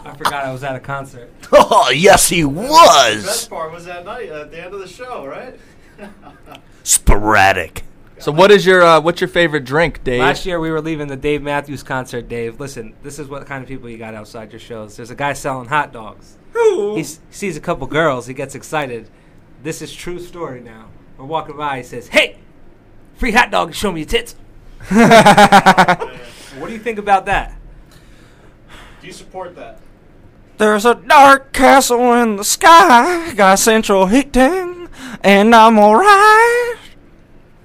I forgot I was at a concert. oh yes, he The was. best part was that night at the end of the show, right? Sporadic. So what is your uh, what's your favorite drink, Dave? Last year we were leaving the Dave Matthews concert. Dave, listen, this is what kind of people you got outside your shows. There's a guy selling hot dogs. He s- sees a couple girls. He gets excited. This is true story now. We're walking by. He says, "Hey, free hot dog. Show me your tits." what do you think about that? Do you support that? There's a dark castle in the sky, got central heating, and I'm alright.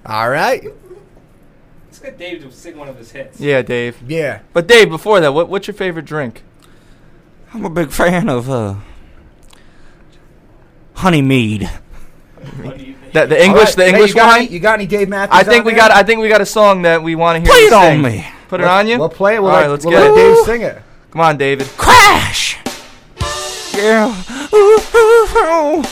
All right. Let's get Dave to sing one of his hits. Yeah, Dave. Yeah. But Dave, before that, what, what's your favorite drink? I'm a big fan of uh, honey mead. That the English, All right. the Hey, English you got wine. Any, you got any Dave Matthews? I think on we there? got. I think we got a song that we want to hear. Play you it on me. Put it We'll- on you. we'll play it. We'll All let- right, let's we'll get let it. Dave sing it. Come on, David. Crash! yeah.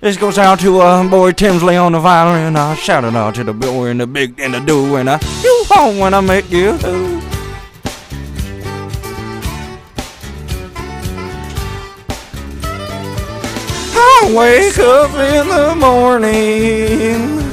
This goes out to uh, boy Tinsley on the violin. I shout it out to the boy in the big and the do, and I you home when I met you. I wake up in the morning.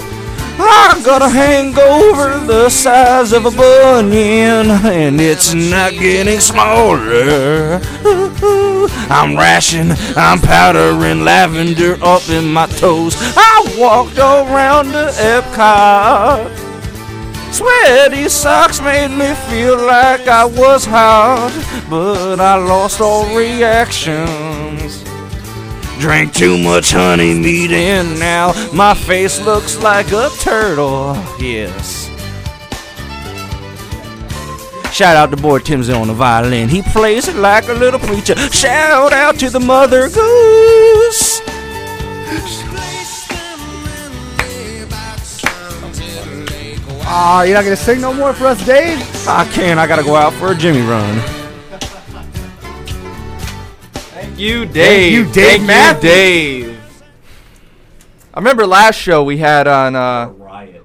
I got a hangover the size of a bunion, and it's not getting smaller. I'm rashing, I'm powdering lavender up in my toes. I walked around the Epcot. Sweaty socks made me feel like I was hot, but I lost all reactions. Drank too much honey meat and now my face looks like a turtle. Yes. Shout out to boy Tim's on the violin. He plays it like a little preacher. Shout out to the mother goose. Ah, you're not gonna sing no more for us, Dave? I can't. I gotta go out for a Jimmy run. Thank you, Dave. you, Dave Thank you, Matthews. Dave. I remember last show we had on. Uh,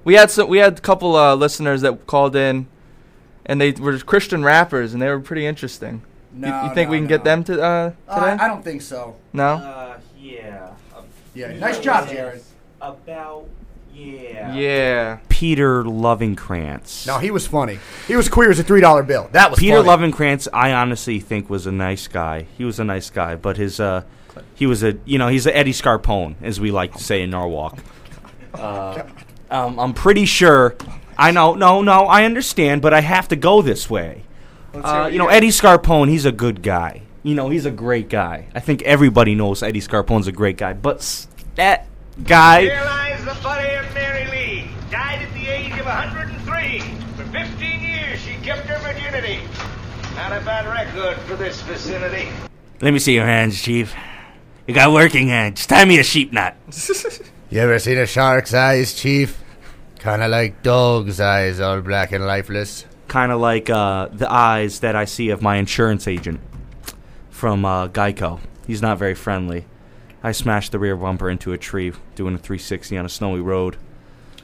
we had some. We had a couple uh, listeners that called in, and they were Christian rappers, and they were pretty interesting. You- No, you, think no, we can no. get them to uh, today? I don't think so. no. Uh, yeah. Yeah, nice job, Jared. About yeah. yeah. Peter Lovingkrantz. No, he was funny. He was queer as a three dollar bill. That was Peter funny. Lovingkrantz, I honestly think was a nice guy. He was a nice guy, but his uh, he was a you know he's a Eddie Scarpone, as we like to say in Norwalk. Uh, um, I'm pretty sure. I know, no, no, I understand, but I have to go this way. Uh, you know. Eddie Scarpone, he's a good guy. You know, he's a great guy. I think everybody knows Eddie Scarpone's a great guy, but that guy. Here lies the body of Mary Lee. Died at the age of 103. For 15 years, she kept her virginity. Not a bad record for this vicinity. Let me see your hands, Chief. You got working hands. Tie me a sheep knot. You ever seen a shark's eyes, Chief? Kind of like dog's eyes, all black and lifeless. kind of like uh, the eyes that I see of my insurance agent from uh, Geico. He's not very friendly. I smashed the rear bumper into a tree doing a 360 on a snowy road.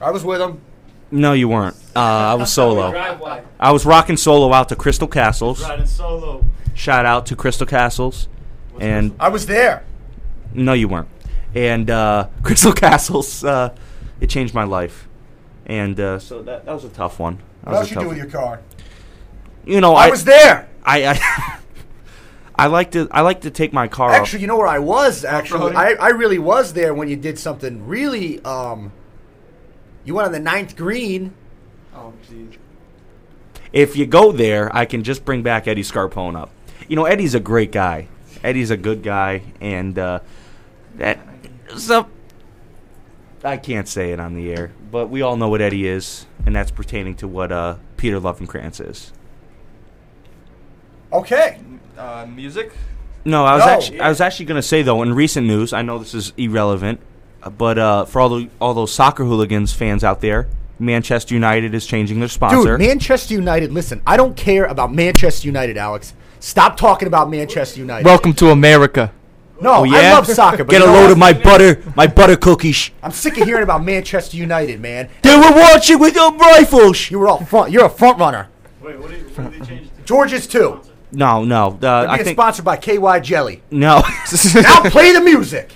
I was with him. No, you weren't. Uh, I was solo. I was rocking solo out to Crystal Castles. Riding solo. Shout out to Crystal Castles. And I was there. no, you weren't. And uh, Crystal Castles, uh, it changed my life. And uh, so that, that was a tough one. That What was else a you tough do with one. your car? You know, I I was there. I I, I like to I like to take my car. up- Actually, you know where I was. Actually, Off-roading? I, I really was there when you did something really. Um, you went on the ninth green. Oh, jeez. if you go there, I can just bring back Eddie Scarpone up. You know, Eddie's a great guy. Eddie's a good guy, and uh, that so I can't say it on the air, but we all know what Eddie is, and that's pertaining to what uh, Peter Lovencrantz is. Okay. Uh, music. No, I was No. actually I was actually going to say though in recent news. I know this is irrelevant, uh, but uh, for all the, all those soccer hooligans fans out there, Manchester United is changing their sponsor. Dude, Manchester United. Listen, I don't care about Manchester United, Alex. Stop talking about Manchester United. Welcome to America. no, Oh, I love soccer. But Get you a know load what? of my butter, my butter cookies. I'm sick of hearing about Manchester United, man. They were watching with your rifles. You were all front. You're a front runner. Wait, what did, what did they change? to? George's too. No, no. Uh, I being think sponsored by KY Jelly. no. now play the music.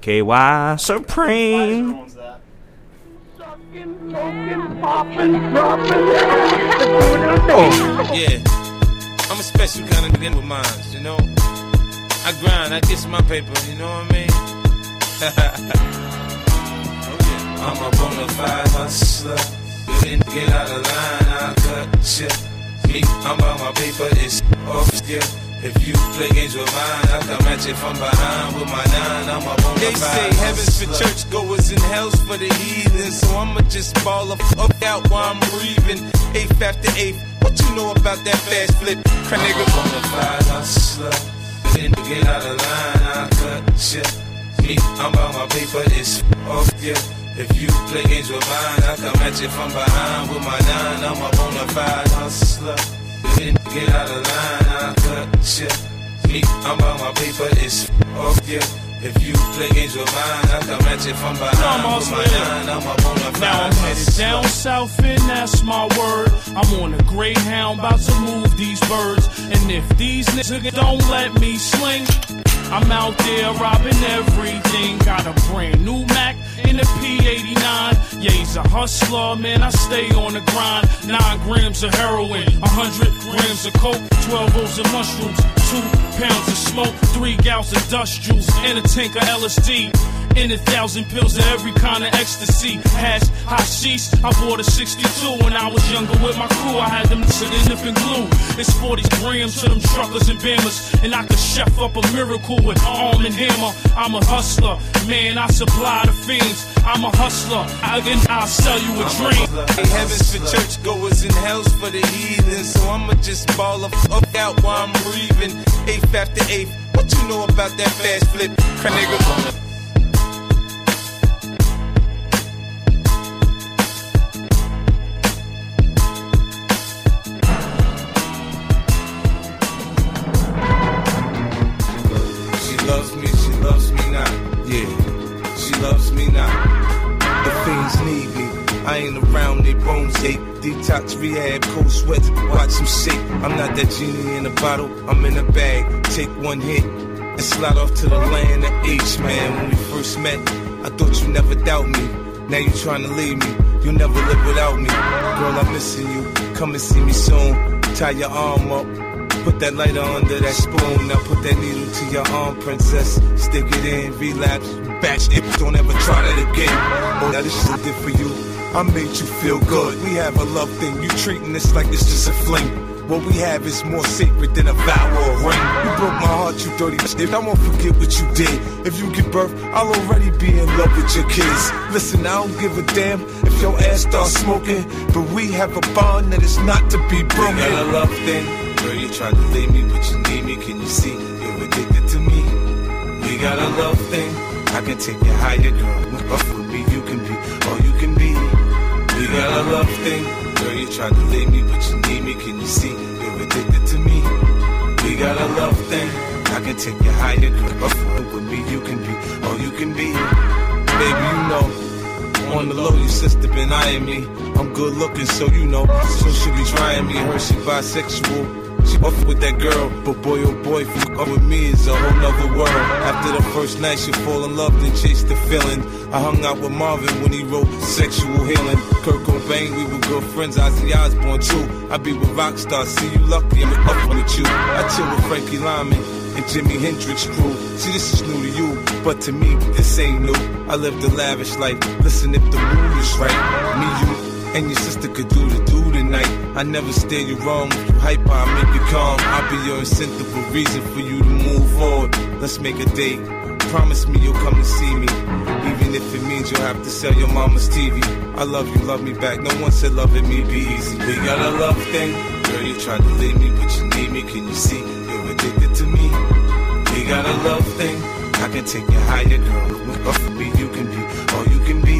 KY Supreme. Owns that. Yeah, I'm a special kind of nigga with mines, you know. I grind, I get my paper, you know what I mean? oh yeah, I'm a bona fide hustler. Didn't get out of line, I cut shit. Me, I'm about my paper, it's off skill. If you play games with mine, I come at you from behind with my nine. I'm a bona They say heaven's for church goers and hell's for the heathen. So I'ma just ball up, fuck out while I'm breathing. Eighth after eighth, what you know about that fast flip? Crack nigga, bona fide hustler. Didn't get out of line, I cut shit. Me, I'm about my paper, it's off, yeah. If you play games with mine, I come at you from behind with my nine. I'm a bona fide hustler. Didn't get out of line, I cut shit. Me, I'm about my paper, it's off, yeah. If you play games with mine, I come at you from behind with my nine. I'm a bona fide Now I'm headed down south and that's my word. I'm on a greyhound, about to move these birds. And if these niggas don't let me sling, I'm out there robbing everything. Got a brand new Mac in the P89. Yeah, he's a hustler, man. I stay on the grind. Nine grams of heroin, a hundred grams of coke, twelve rolls of mushrooms, two pounds of smoke, three gallons of dust juice, and a tank of LSD. In a thousand pills of every kind of ecstasy. Hash, hashish. I bought a 62 when I was younger with my crew. I had them sitting up in glue. It's 40 grams to them truckers and bammers. And I could chef up a miracle with arm and hammer. I'm a hustler. Man, I supply the fiends. I'm a hustler. I, and I'll sell you a dream. Hey, heavens for churchgoers and hells for the heathen. So I'ma just ball the fuck out while I'm breathing. Eighth after eighth. What you know about that fast flip? Nigga. Detox, rehab, cold sweats, watch them shake. I'm not that genie in a bottle, I'm in a bag. Take one hit and slide off to the land of H, man. When we first met, I thought you never doubt me. Now you trying to leave me, you'll never live without me. Girl, I'm missing you. Come and see me soon. Tie your arm up. Put that lighter under that spoon. Now put that needle to your arm, princess. Stick it in, relapse, batch it. Don't ever try that again. Oh, now this shit did for you. I made you feel good. We have a love thing. You treating this like it's just a fling. What we have is more sacred than a vow or a ring. You broke my heart, you dirty shit. I won't forget what you did. If you give birth, I'll already be in love with your kids. Listen, I don't give a damn if your ass starts smoking, but we have a bond that is not to be broken. We got a love thing. Girl, you tried to leave me, but you need me. Can you see? You're addicted to me. We got a love thing. I can take you higher, girl. Got a love thing. Girl, you tried to leave me, but you need me. Can you see? You're addicted to me. We got a love thing. I can take you higher, girl. Up with me, you can be all you can be. Baby, you know. On the low, your sister been eyeing me. I'm good looking, so you know. So she be trying me. Her, she bisexual. She off with that girl, but boy oh boy, fuck up with me is a whole nother world. After the first night, she fall in love, then chase the feeling. I hung out with Marvin when he wrote Sexual Healing. Kurt Cobain, we were good friends, Ozzy Osbourne too. I be with Rockstar, see you lucky, I'm up with you. I chill with Frankie Lymon and Jimi Hendrix crew. See, this is new to you, but to me, this ain't new. I live the lavish life. Listen, if the mood is right, me, you, and your sister could do the do tonight. I never steer you wrong. If you hyper, I make you calm. I'll be your incentive reason for you to move forward. Let's make a date. Promise me you'll come to see me. Even if it means you'll have to sell your mama's TV. I love you, love me back. No one said loving me be easy. We got a love thing. Girl, you tried to leave me, but you need me. Can you see? You're addicted to me. We got a love thing. I can take you higher, girl. Up for me, you can be all you can be.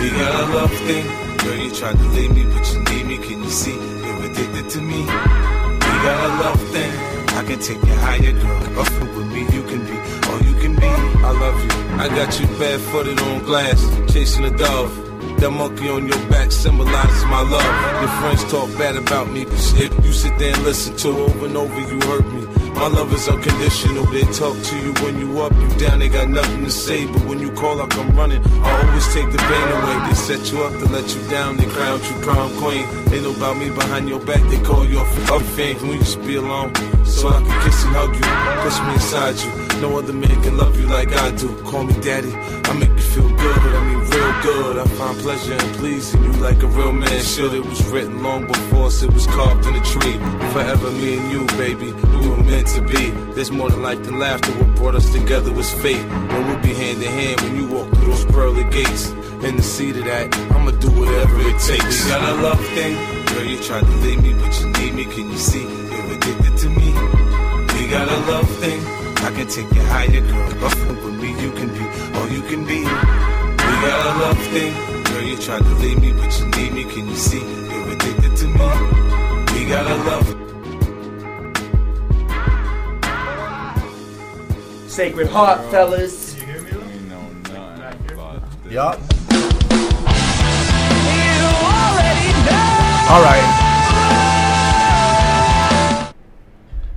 We got a love thing. Girl, you tried to leave me, but you need me. Can you see? You're addicted to me. We got a love thing. I can take you higher, girl. Up with me, you can be all you can be. I love you. I got you barefooted on glass, chasing a dove. That monkey on your back symbolizes my love. Your friends talk bad about me, but shit, you sit there and listen to over and over, you hurt me. My love is unconditional. They talk to you when you up, you down, they got nothing to say. But when you call, I come running. I always take the pain away. They set you up to let you down, they crown you prom queen. They know about me behind your back, they call you a f- fan. Can we just be alone? So I can kiss and hug you, push me inside you. No other man can love you like I do. Call me daddy, I make you feel good. But I mean, real good. I find pleasure in pleasing you like a real man should. It was written long before us, it was carved in a tree. Forever me and you, baby, we were meant to be. There's more than life than laughter. What brought us together was fate. And we'll be hand in hand when you walk through those pearly gates. In the seat of that, I'ma do whatever it takes. We got a love thing. Girl, you tried to leave me, but you need me. Can you see? You're addicted to me. We got a love thing. I can take you higher, girl. Up with me, you can be all you can be. We got a love thing. Girl, you tried to leave me, but you need me. Can you see? You're addicted to me. We got a love. Sacred Heart, fellas. Yup. All right.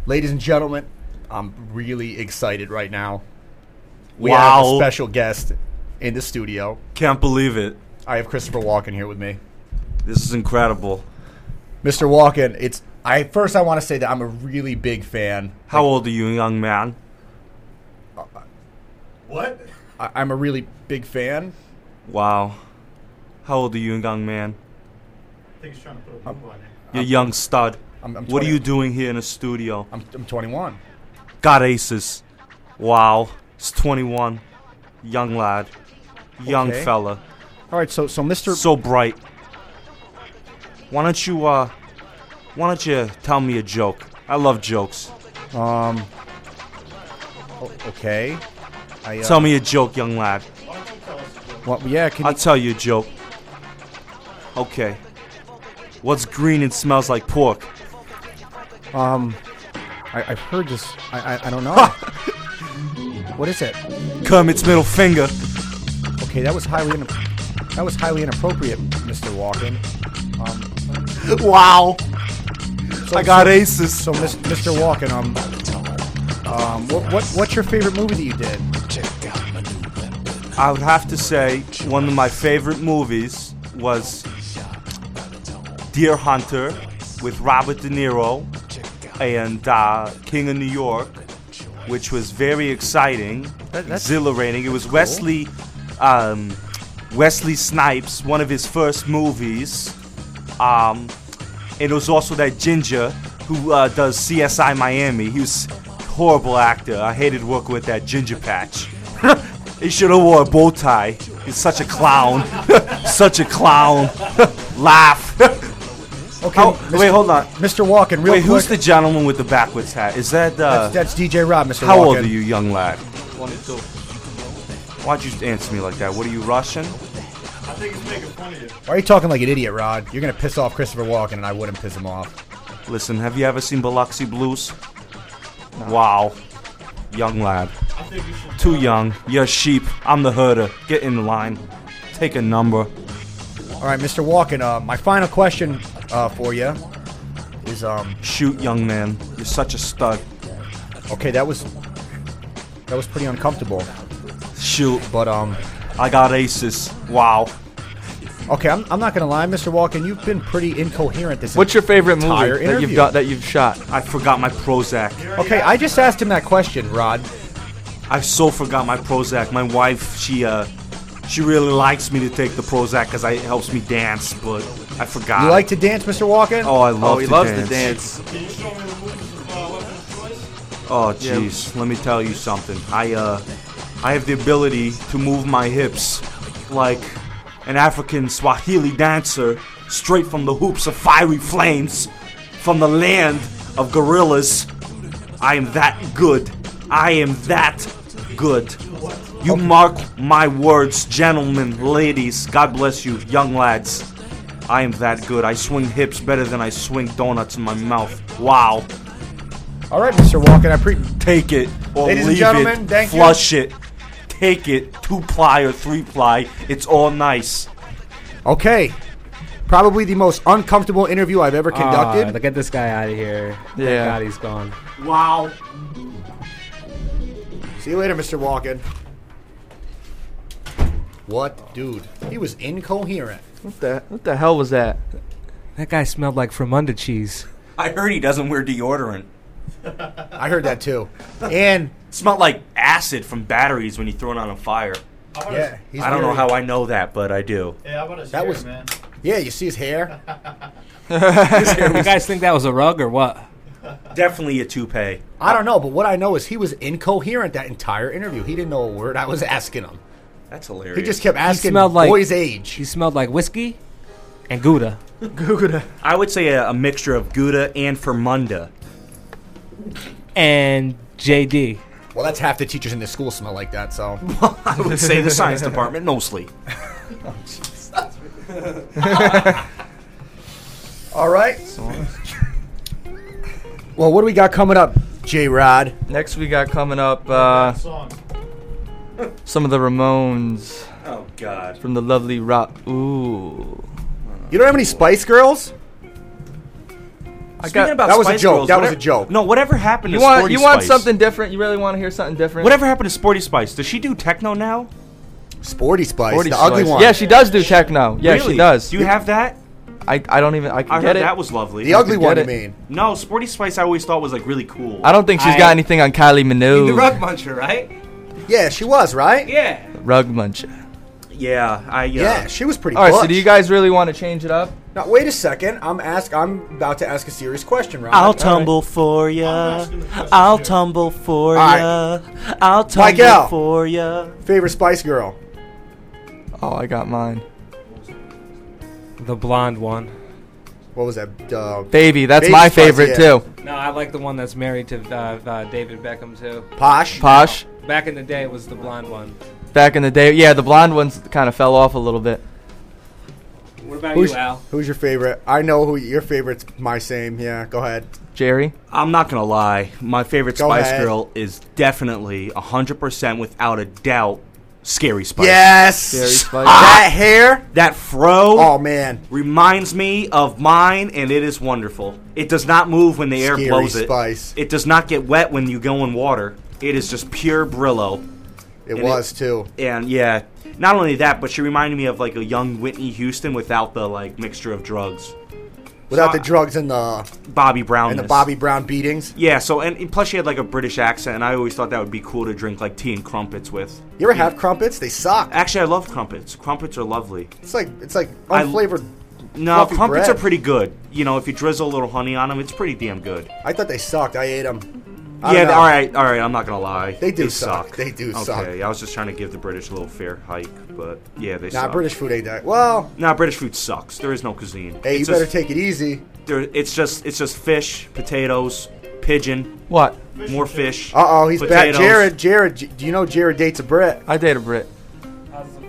Ladies and gentlemen, I'm really excited right now. We Wow. have a special guest in the studio. Can't believe it. I have Christopher Walken here with me. This is incredible. Mr. Walken, it's I first I want to say that I'm a really big fan. How old are you, young man? Uh, what? I, I'm a really big fan. Wow. How old are you, young man? I think he's trying to put a book on it. You're a young stud. I'm- I'm what are you doing here in a studio? I'm, I'm 21. Got aces. Wow. It's 21. Young lad. Young Okay. fella. All right, so so Mr. So bright. Why don't you uh why don't you tell me a joke? I love jokes. Um. okay. I, uh, Tell me a joke, young lad. What? Yeah. Can I'll you, tell you a joke. Okay. What's green and smells like pork? um. I, I've heard this. I I, I don't know. what is it? Come, it's middle finger. Okay, that was highly in, that was highly inappropriate, Mr. Walken. Um, wow. So, I got so- aces. So, Mr. Walken, um, um, what, what what's your favorite movie that you did? I would have to say one of my favorite movies was Deer Hunter with Robert De Niro and uh, King of New York, which was very exciting, That- exhilarating. It was cool. Wesley um, Wesley Snipes, one of his first movies. Um, and it was also that ginger who uh, does CSI Miami. He was a horrible actor. I hated working with that ginger patch. he should have wore a bow tie. He's such a clown. such a clown. Laugh. Okay, How- Mr. wait, hold on. Mr. Walken, real Wait, quick. who's the gentleman with the backwards hat? Is that uh, that's, that's DJ Rob, Mr. How Walken. old are you, young lad? 22. Why'd you answer me like that? What are you Russian? I think he's making fun of you. Why are you talking like an idiot, Rod? You're gonna piss off Christopher Walken, and I wouldn't piss him off. Listen, have you ever seen Biloxi Blues? Wow. Young lad. Too young. You're a sheep. I'm the herder. Get in line. Take a number. All right, Mr. Walken. Uh, my final question uh, for you is um. Shoot, young man. You're such a stud. Okay, that was that was pretty uncomfortable. Shoot. But um. I got aces. Wow. Okay, I'm, I'm not gonna lie, Mr. Walken. You've been pretty incoherent this. What's your favorite movie entire that you've interview. got that you've shot? I forgot my Prozac. Okay, I just asked him that question, Rod. I so forgot my Prozac. My wife, she uh, she really likes me to take the Prozac because it helps me dance, but I forgot. You like to dance, Mr. Walken? Oh, I love Oh, he to loves dance. to dance. Can you show me the movies of uh, Weapons of Choice? Oh, Yeah. jeez. Let me tell you something. I uh, I have the ability to move my hips like an African Swahili dancer, straight from the hoops of fiery flames, from the land of gorillas. I am that good. I am that good. You mark my words, gentlemen, ladies. God bless you, young lads. I am that good. I swing hips better than I swing donuts in my mouth. Wow. All right, Mr. Walken. I pre. Take it or Ladies and leave gentlemen, it. thank you. Flush it. Take it. Two ply or three ply. It's all nice. Okay. Probably the most uncomfortable interview I've ever conducted. Aw, look at this guy out of here. Thank Yeah. God he's gone. Wow. See you later, Mr. Walken. What, dude? He was incoherent. What the what the hell was that? That guy smelled like Fremunda cheese. I heard he doesn't wear deodorant. I heard that too. And Smelled like acid from batteries when you throw it on a fire. How about yeah, his, he's I don't know very- how I know that, but I do. yeah, how about his That hair, was- man? Yeah, you see his hair. you guys think that was a rug or what? Definitely a toupee. I don't know, but what I know is he was incoherent that entire interview. He didn't know a word I was asking him. That's hilarious. He just kept asking smelled like- boy's age. He smelled like whiskey and Gouda. Gouda. I would say a, a mixture of Gouda and Fermunda. And JD. Well, that's half the teachers in this school smell like that. So I would say the science department mostly. all right. Well, what do we got coming up, J Rod? Next we got coming up uh, Song. Some of the Ramones Oh God. from the lovely rock. Ooh. You don't have any Spice Girls? I Speaking got- about That was a joke. Girls, That was a joke. No, whatever happened You to want Sporty you want Spice? something different? You really want to hear something different? Whatever happened to Sporty Spice? Does she do techno now? Sporty Spice, Sporty the ugly one. Yeah, she does do techno. Yeah, Really? she does. Do you have that? I, I don't even I can I get heard it. that was lovely. The ugly get one, you mean? No, Sporty Spice I always thought was like really cool. I don't think she's I- got anything on Kylie Minogue. The Minogue. rug muncher, right? Yeah, she was right. Yeah. Rug muncher. Yeah, I. Uh, Yeah, she was pretty. All right, so do you guys really want to change it up? Now wait a second. I'm ask. I'm about to ask a serious question, right? I'll tumble for ya. I'll tumble for All right. ya. I'll tumble Michael. for ya. Favorite Spice Girl? Oh, I got mine. The blonde one. What was that? Uh, Baby, that's Baby my Spice, favorite yeah. too. No, I like the one that's married to uh, uh, David Beckham too. Posh. Posh. Back in the day, it was the blonde one. Back in the day, yeah, the blonde ones kind of fell off a little bit. What about Who's, you, Al? who's your favorite? I know who your favorite's. My same. Yeah, go ahead. Jerry. I'm not gonna lie. My favorite Go Spice ahead. Girl is definitely 100% without a doubt Scary Spice. Yes. Scary Spice. That hair. That fro Oh man. reminds me of mine, and it is wonderful. It does not move when the air Scary blows it. Spice. It does not get wet when you go in water. It is just pure Brillo. It And was too. And yeah, not only that, but she reminded me of like a young Whitney Houston without the like mixture of drugs. Without So the drugs and the Bobby Brown and the Bobby Brown beatings. Yeah, so and, and plus she had like a British accent, and I always thought that would be cool to drink like tea and crumpets with. You ever have crumpets? They suck. Actually, I love crumpets. Crumpets are lovely. It's like it's like I- unflavored. No, fluffy crumpets bread. are pretty good. You know, if you drizzle a little honey on them, it's pretty damn good. I thought they sucked. I ate them. Yeah, all right, all right. I'm not gonna lie. They do suck. They do suck. okay, suck. I was just trying to give the British a little fair hike, but yeah, they Nah, suck. British food ain't that. Well, Nah, British food sucks. There is no cuisine. hey, you It's better just- take it easy. There, it's just it's just fish, potatoes, pigeon. What? More fish. Uh oh, he's back. Jared, Jared, do you know Jared dates a Brit? I date a Brit.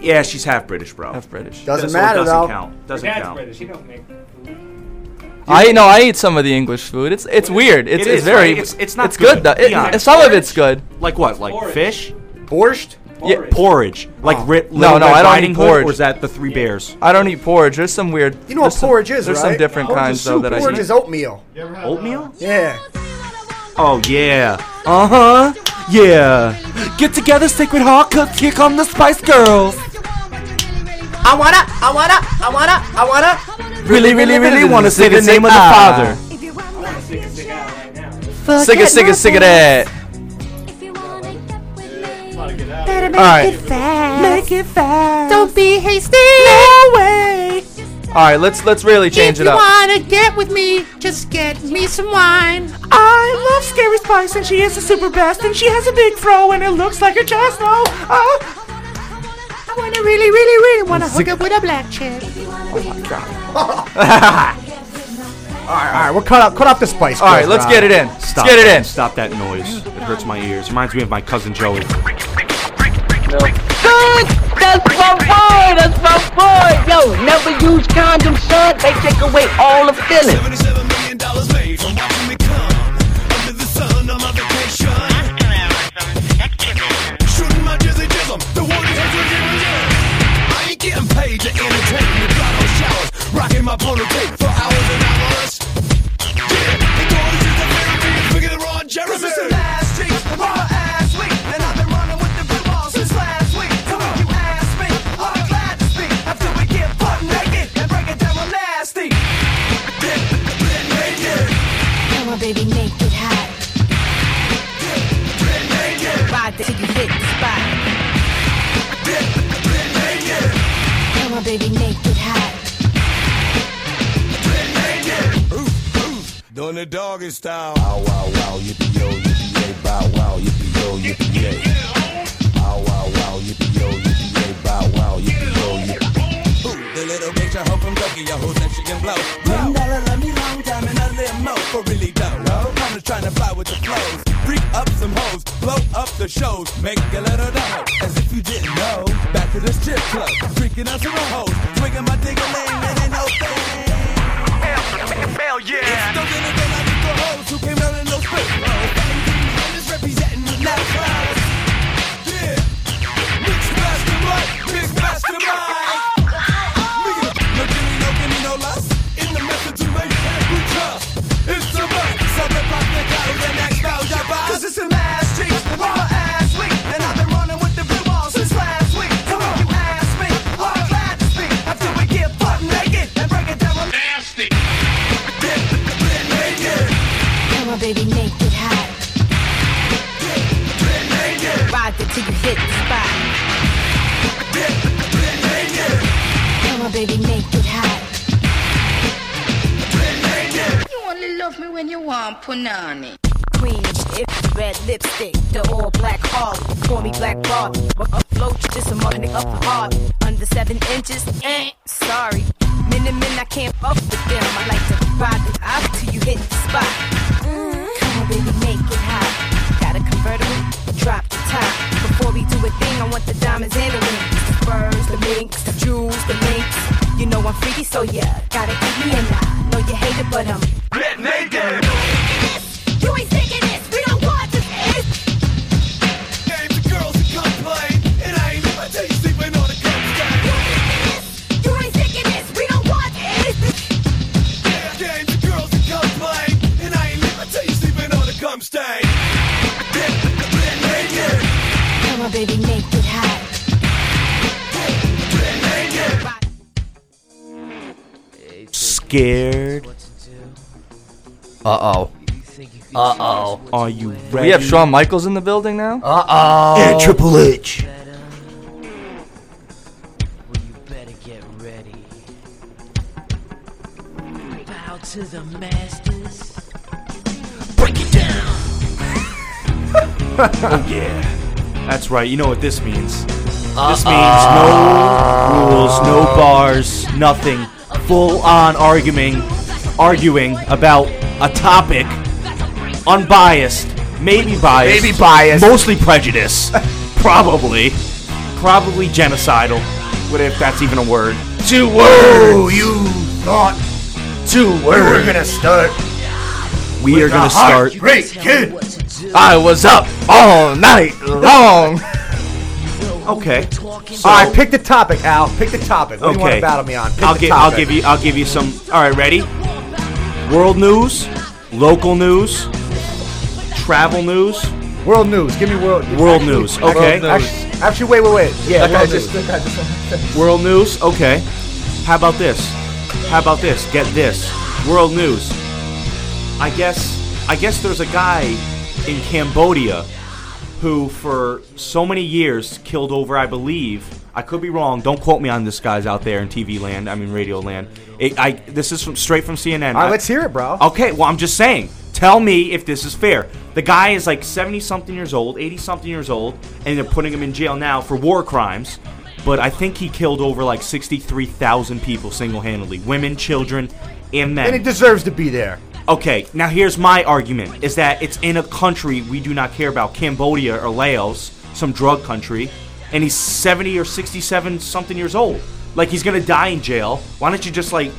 Yeah, she's half British, bro. Half British. Doesn't So it matter doesn't though. count. Doesn't Your dad's count. British. He don't make food. I know I eat some of the English food. It's it's weird. It's It it's very right? It's- it's not it's good. good. though. It- Be honest. some of it's good. Like what? Like Porridge. fish? Borscht? Yeah, Porridge. Like Oh. ri- No, no, I don't Riding eat Hood, porridge. Or is that the Three Bears? I don't eat porridge. There's some weird. You know what there's some- porridge is, There's right? some different Porridge kinds though soup. that I Porridge is oatmeal. Oatmeal? Yeah. Oh yeah. Uh huh. Yeah. Get together, Sacred Heart, cause here come the Spice Girls. I wanna, I wanna, I wanna, I wanna. Really, really, really want to say the name of the. Father. Sick it, sick it, sick it. that. Better All right. Make it fast. Don't be hasty. No way. All right, let's let's really change if it you wanna get with me, just get me some wine. I love Scary Spice and she is the super best and she has a big fro and it looks like her chest. Oh, oh. I wanna really, really, really wanna hook up with a black chick. Oh my god. All right, all right, we'll cut up, cut off the Spice. All right, let's Rob. get it in. Stop let's get it that. in. Stop that noise. It hurts my ears. Reminds me of my cousin Joey. No. Son, that's my boy, that's my boy. Yo, never use condoms, son. They take away all the feeling. $77 million made from watching me come paid to entertain me. Blood on showers, rocking my ponytail for hours and hours. Yeah, the doors is the therapy, bigger than Ron Jeremy. This is last street, I'm on my ass week, and I've been running with the blue balls since last week. So when you ask me, I'll be glad to speak after we get butt naked and break it down real nasty. Come on, baby, make it hot. Ride till you hit baby, make it hot. Doing the doggy style. Wow, wow, wow, yippee yo, yippee yay, bow wow, yippee yo, yippee yay. Bow wow, wow, yippee yo, yippee yay, bow wow, yippee yo, yippee. The little bitch I hope from Tokyo, who said she can blow. One for really don't know. I'm just trying to fly with the flows, freak up some hoes, blow up the shows, make a little dough. As if you didn't know, back to the strip club, freaking out some hoes, swinging my ding-a-ling, and ain't no thing. Hell yeah! It's those intergalactic hoes who came out in those strip clubs. I'm just representing the class. Yeah, mix mastermind, mix mastermind. baby, make it hot. Ride it till you hit the spot. Come on, baby, make it hot. You only love me when you want punani. Queen, it's red lipstick, the all black Harley, call me black Barbie. This a money up hard. Under seven inches, eh, sorry. Minute, I can't fuck with them. I like to ride it out till you hit the spot. Come on, baby, make it hot. Got a convertible, drop the top. Before we do a thing, I want the diamonds and the rings. The furs, the minks, the jewels, the links. You know I'm freaky, so yeah, gotta eat me and I know you hate it, but I'm Get naked. Scared? Uh oh. Uh oh. Are you ready? We have Shawn Michaels in the building now. Uh oh. And Triple H. To the masters. break it oh yeah. That's right. You know what this means. This Uh-oh. means no rules, no bars, nothing. Full on arguing, arguing about a topic, unbiased, maybe biased, Maybe biased. mostly prejudice, probably, probably genocidal. What if that's even a word? Two Whoa, words. you thought Two words. We're gonna start. We are gonna start. Great kid. I was up all night long. Okay. All right, pick the topic, Al. Pick the topic. What do you want Okay. to battle me on? Pick I'll the give I'll give you I'll give you some. All right, ready? World news, local news, travel news, World news. Give me world. News. world news. Actually- Okay. Actually, actually, wait, wait, wait. Yeah, That world just- news. that just- World news. Okay. How about this? How about this? Get this. World news. I guess I guess there's a guy in Cambodia who for so many years killed over I believe I could be wrong. Don't quote me on this guys out there in TV land. I mean radio land. It, I this is from straight from CNN. All right, I- let's hear it, bro. Okay, well, I'm just saying. Tell me if this is fair. The guy is like 70 something years old, 80 something years old, and they're putting him in jail now for war crimes. But I think he killed over like 63,000 people single handedly women, children, and men. And he deserves to be there. Okay, now here's my argument: is that it's in a country we do not care about, Cambodia or Laos, some drug country, and he's 70 or 67 something years old. Like he's gonna die in jail. Why don't you just like,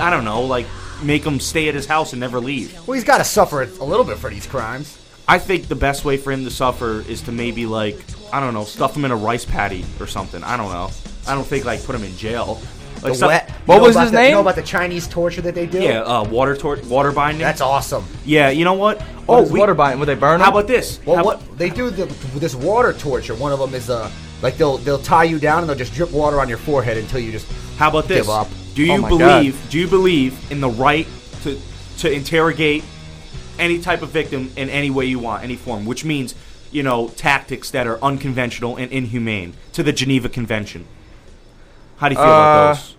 I don't know, like make him stay at his house and never leave? Well, he's got to suffer a little bit for these crimes. I think the best way for him to suffer is to maybe like, I don't know, stuff him in a rice patty or something. I don't know. I don't think like put him in jail. Like wet. You know about the- You know about the Chinese torture that they do? Yeah, uh, water tor- water binding. That's awesome. Yeah, you know what? What oh, is we, water binding? Would they burn How him? about this? Well, How- what they do the, this water torture. One of them is uh like they'll they'll tie you down and they'll just drip water on your forehead until you just How about this? give up. Do you Oh believe? God. Do you believe in the right to to interrogate any type of victim in any way you want, any form? Which means, you know, tactics that are unconventional and inhumane to the Geneva Convention. How do you feel Uh, about those?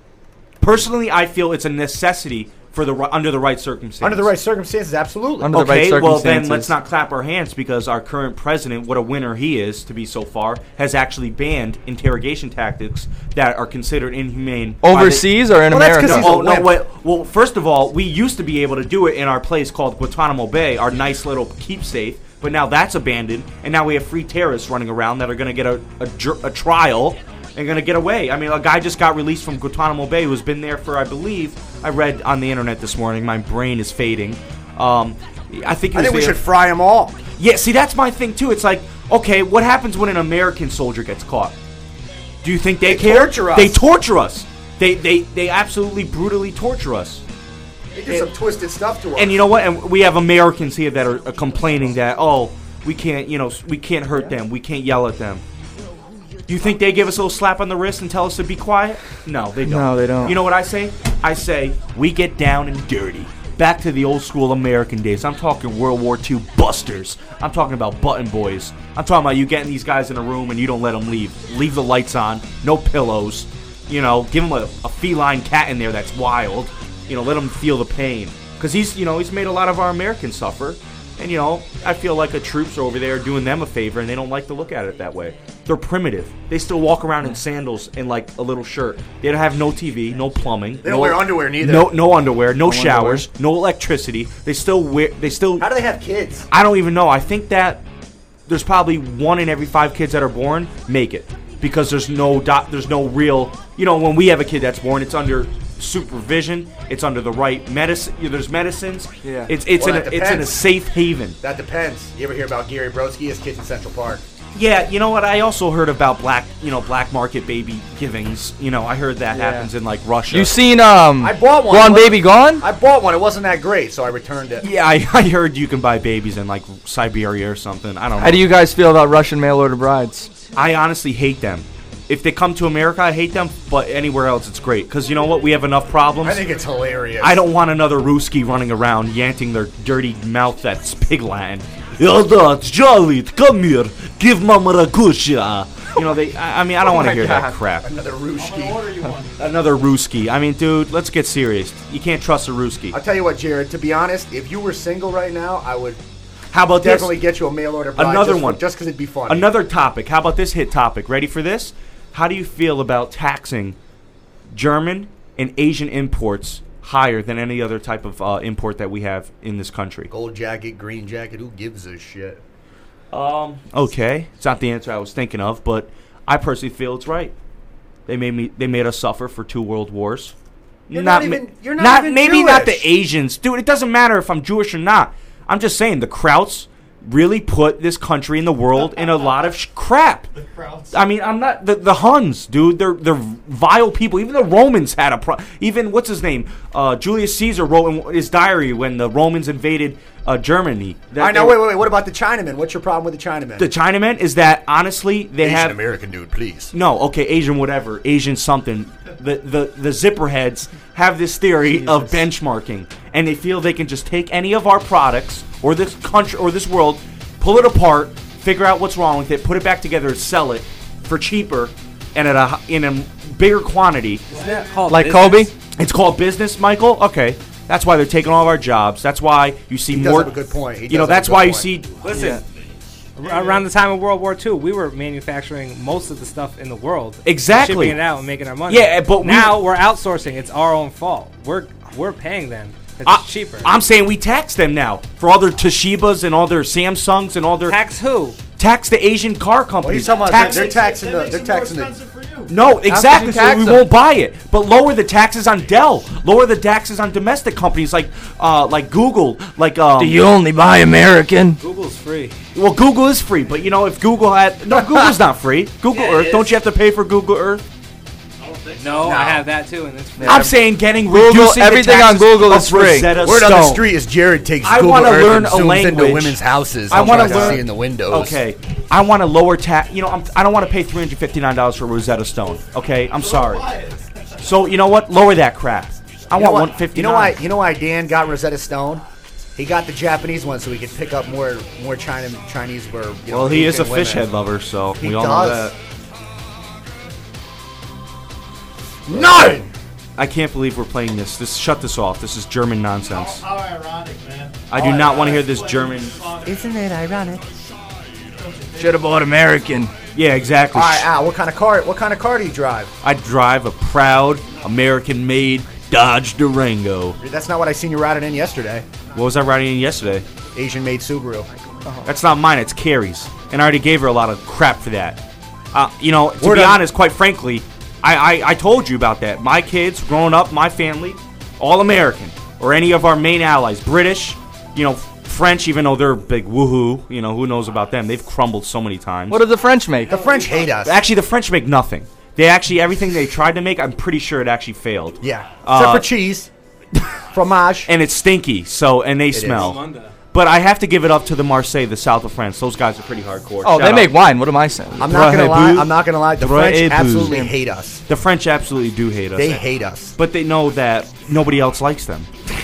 Personally, I feel it's a necessity for the ri- under the right circumstances. under the right circumstances? Absolutely. okay, well then let's not clap our hands because our current president, what a winner he is to be so far, has actually banned interrogation tactics that are considered inhumane by the- Overseas or in Well, that's 'cause America? he's a Oh no! wimp. Wait, well, first of all, we used to be able to do it in our place called Guantanamo Bay, our nice little keepsake. But now that's abandoned, and now we have free terrorists running around that are going to get a, a, jur- a trial and going to get away. I mean, a guy just got released from Guantanamo Bay who's been there for, I believe, I read on the internet this morning. My brain is fading. Um, I think I think we there- should fry them all. yeah, see, that's my thing too. It's like, okay, what happens when an American soldier gets caught? Do you think they, They care? torture us. They torture us. They they they absolutely brutally torture us. They do some twisted stuff to us. And you know what? And we have Americans here that are uh, complaining that oh, we can't, you know, we can't hurt them. We can't yell at them. You think they give us a little slap on the wrist and tell us to be quiet? No, they don't. No, they don't. You know what I say? I say we get down and dirty. Back to the old school American days. I'm talking World War II busters. I'm talking about button boys. I'm talking about you getting these guys in a room and you don't let them leave. Leave the lights on, no pillows. You know, give them a, a feline cat in there that's wild. You know, let them feel the pain. because he's you know he's made a lot of our Americans suffer, and you know I feel like the troops are over there doing them a favor, and they don't like to look at it that way. They're primitive. They still walk around in sandals and like a little shirt. They don't have no TV, no plumbing. They don't no- wear underwear neither. No, no underwear, no, No showers, no electricity. They still wear. They still. How do they have kids? I don't even know. I think that there's probably one in every five kids that are born make it because there's no dot. there's no real. You know, when we have a kid that's born, it's under supervision. It's under the right medicine. There's medicines. Yeah. It's it's Well, in a, it's in a safe haven. That depends. You ever hear about Gary Brodsky? His kids in Central Park. Yeah, you know what? I also heard about black, you know, black market baby givings. You know, I heard that Yeah. happens in like Russia. You seen um? I bought one. Gone Baby Gone? I bought one. It wasn't that great, so I returned it. Yeah, I, I heard you can buy babies in like Siberia or something. I don't know. How do you guys feel about Russian mail order brides? I honestly hate them. If they come to America, I hate them, but anywhere else, it's great. Because you know what? We have enough problems. I think it's hilarious. I don't want another Ruski running around yanking their dirty mouth that's pig Latin. Yeah, that's jolly. Come here. Give Mama Ragusha. You know, they. I, I mean, I don't Oh want to my hear that crap. Another Ruski. Another Ruski. I mean, dude, let's get serious. You can't trust a Ruski. I'll tell you what, Jared. To be honest, if you were single right now, I would How about this? definitely get you a mail order. Another just for- one. just because it'd be fun. Another topic. How about this hit topic? Ready for this? How do you feel about taxing German and Asian imports higher than any other type of uh, import that we have in this country? Gold jacket, green jacket. Who gives a shit? Um. Okay, it's not the answer I was thinking of, but I personally feel it's right. They made me. They made us suffer for two world wars. You're not ma- even- you're not even maybe not the Asians, dude. It doesn't matter if I'm Jewish or not. I'm just saying the Krauts really put this country and the world in a lot of sh- crap. I mean, I'm not the, the Huns, dude. They're they're vile people. Even the Romans had a pro. Even what's his name? Uh, Julius Caesar wrote in his diary when the Romans invaded uh, Germany. that I know. Wait, wait, wait. What about the Chinaman? What's your problem with the Chinaman? the Chinamen is that honestly they Asian have American dude, please. no okay Asian whatever Asian something the the the zipper heads have this theory of benchmarking and they feel they can just take any of our products or this country or this world pull it apart figure out what's wrong with it put it back together sell it for cheaper and at a h- in a bigger quantity Is that called Like business? Kobe? it's called business Michael okay that's why they're taking all of our jobs that's why you see He does more have a good point. He you know does have that's good why you see Listen, ar- around the time of World War II, we were manufacturing most of the stuff in the world, Exactly. shipping it out and making our money. Yeah, eh, but now we're outsourcing. It's our own fault. We're we're paying them. 'cause I- cheaper. I'm saying we tax them now for all their Toshibas and all their Samsungs and all their tax who? Tax the Asian car What are you companies. talking about? Tax- They're, they're taxing the. They're taxing the. No, exactly. So we them? won't buy it. But lower the taxes on Dell. Lower the taxes on domestic companies like uh, like Google. Like um, Do you only buy American? Google's free. well, Google is free, but you know if Google had no, Google's not free. Google Yeah, Earth. Don't you have to pay for Google Earth? No, I have that too, and it's free. I'm saying getting Google- reducing the everything on taxes Google of is free. Rosetta Word on the Stone. street is Jared takes I Google want to Earth learn and a zooms language. into women's houses. I want to learn see in the windows. Okay, I want to lower tax. You know, I'm, I don't want to pay three hundred fifty nine dollars for Rosetta Stone. Okay, I'm sorry. So you know what? Lower that crap. I You know want what- one fifty. You know why? You know why Dan got Rosetta Stone? He got the Japanese one so he could pick up more more China Chinese were. You know, Well, he is a Asian fish women. head lover, so He we all does. know that. No. I can't believe we're playing this. This shut this off. This is German nonsense. How ironic, man. I do not want to hear this German. Isn't it ironic? Should have bought American. Yeah, exactly. All right, Al. What kind of car? What kind of car do you drive? I drive a proud American-made Dodge Durango. That's not what I seen you riding in yesterday. What was I riding in yesterday? Asian-made Subaru. That's not mine. It's Carrie's, and I already gave her a lot of crap for that. Uh, you know, to Word be on- honest, quite frankly, I, I I told you about that. My kids, growing up, my family, all American, or any of our main allies, British, you know, French, even though they're big woohoo, you know, who knows about them? They've crumbled so many times. What do the French make? The French hate us. Actually, the French make nothing. They actually everything they tried to make, I'm pretty sure it actually failed. Yeah. Uh, Except for cheese, fromage. and it's stinky. So and they is. smell. Munda. But I have to give it up to the Marseille, the south of France. Those guys are pretty hardcore. Oh, Shout they out. make wine. What am I saying? I'm not gonna lie. I'm not gonna lie. The Bravo. French absolutely hate us. The French absolutely do hate us. They hate us. But they know that nobody else likes them.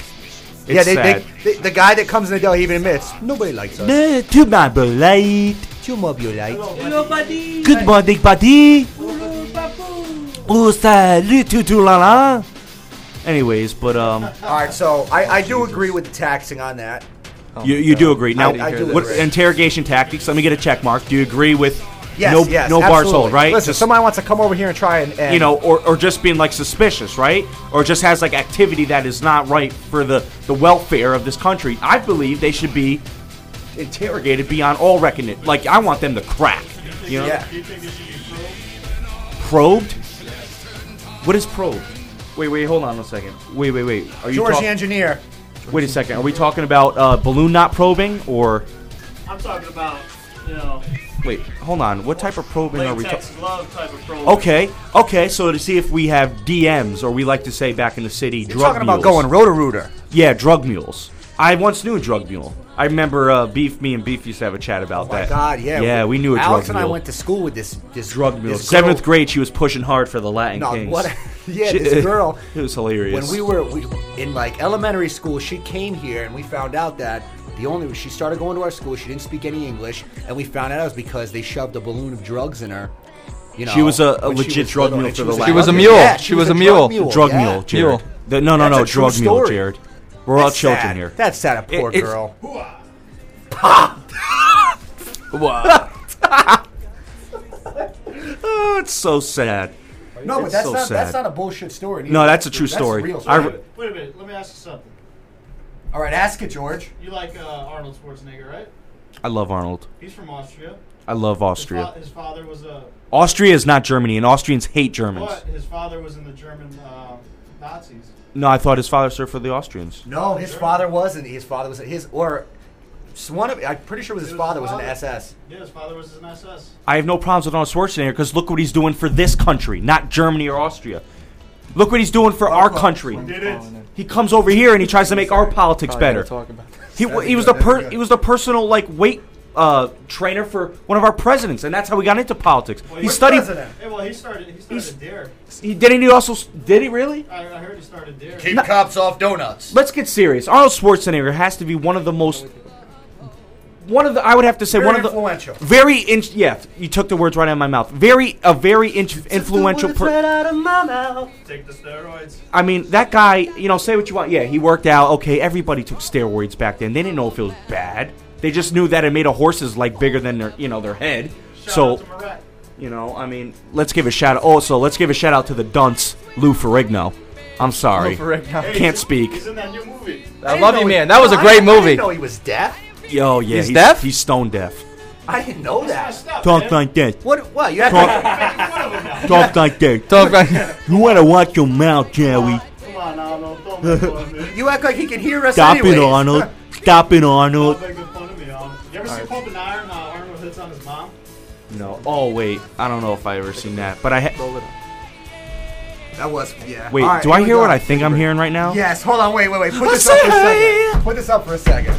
It's yeah, they, they, sad. they, the guy that comes in the door even admits nobody likes us. No, tu m'as Tu m'obulite. Hello, buddy. Good morning, buddy. Oh, salut, tout, tout, la, la. Anyways, but um, All right, so I, I do agree with the taxing on that. Oh you, you do agree now? I, I do what agree. interrogation tactics? Let me get a check mark. Do you agree with Yes, no yes, no bars absolutely. hold, right? Listen, Just- somebody wants to come over here and try and, and you know, or, or just being like suspicious, right? Or just has like activity that is not right for the, the welfare of this country. I believe they should be interrogated beyond all reckoning. Like I want them to crack. You know, Yeah. Think it should be probed? What is probed? Wait, wait, hold on a second. Wait, wait, wait. Are you George talk- the engineer. Wait a second. Are we talking about uh, balloon knot probing or? I'm talking about, you know, Wait, hold on. What type of probing are we latex talking? glove type of probing. Okay, okay. So to see if we have DMs, or we like to say back in the city, You're drug talking about mules. going roto-rooter. Yeah, drug mules. I once knew a drug mule. I remember uh, Beef, me and Beef used to have a chat about Oh my that. God, yeah. Yeah, we knew a Alex drug and mule. I went to school with this this drug mule. this girl- Seventh grade, she was pushing hard for the Latin No, Kings. what? Yeah, She- this girl. it was hilarious. When we were we, in like elementary school, she came here and we found out that the only she started going to our school. She didn't speak any English, and we found out it was because they shoved a balloon of drugs in her. You know, she was a, a legit was drug mule for the was a Latin was a mule. Yeah, She was a a drug mule. mule. Drug yeah. mule, Jared. Mule. The- no, no, That's no, drug mule. Jared. We're all children sad. here. That's sad. A poor It- it's- girl. Oh, it's so sad. No, but It's that's so not sad. that's not a bullshit story. No, that's a true That's story. real I story. re- Wait a minute. Let me ask you something. All right, ask it, George. You like uh, Arnold Schwarzenegger, right? I love Arnold. He's from Austria. I love His, Austria. fa- his father was a. Austria is not Germany, and Austrians hate Germans. But his father was in the German um, Nazis. No, I thought his father served for the Austrians. No, his father wasn't. His father was his or s- one of. I'm pretty sure it was his It father was an. SS. Yeah, his father was an SS. I have no problems with Arnold Schwarzenegger because look what he's doing for this country, not Germany or Austria. Look what he's doing for our country. Did it? He comes over here and he tries to make our politics oh, better. talk about He, That'd he was the per, he was the personal like weight uh, trainer for one of our presidents, and that's how we got into politics. Well, he he's studied. president? Hey, well, he started. He started Dare. He didn't he also s- did he really? I, I heard he started Dare. Keep cops off donuts. Let's get serious. Arnold Schwarzenegger has to be one of the most. One of the, I would have to say, Very one of the influential. very in, yeah. You took the words right out of my mouth. Very a very in, influential. Per, Take the steroids. I mean, that guy. You know, say what you want. Yeah, he worked out. Okay, everybody took steroids back then. They didn't know if it was bad. They just knew that it made a horse's leg bigger than their, you know, their head. Shout so, out to Moret. you know, I mean, let's give a shout oh, out. Also, let's give a shout out to the dunce Lou Ferrigno. I'm sorry, Lou Ferrigno. Hey, can't he's- speak. He's in that new movie. I love you, man. That was a great I movie. didn't know he was deaf. Yo, yeah, He's he's, deaf? He's stone deaf. I didn't know that. Messed Talk man. like that. What? What? You have Talk- to, Making fun of him now. Talk like that. Talk like You wanna watch your mouth, Joey? Come on, Arnold. Don't make fun of me. you act like he can hear us. Stop anyways. it, Arnold. Stop it, Arnold. Ever see Pumping Iron? How Arnold hits on his mom. No. Oh wait, I don't know if I ever seen that, but I. Ha- That was yeah. wait, All right, do I here we hear go. what I think I'm hearing right now? Yes. Hold on. Wait. Wait. Wait. Put this up for a second. Put this up for a second.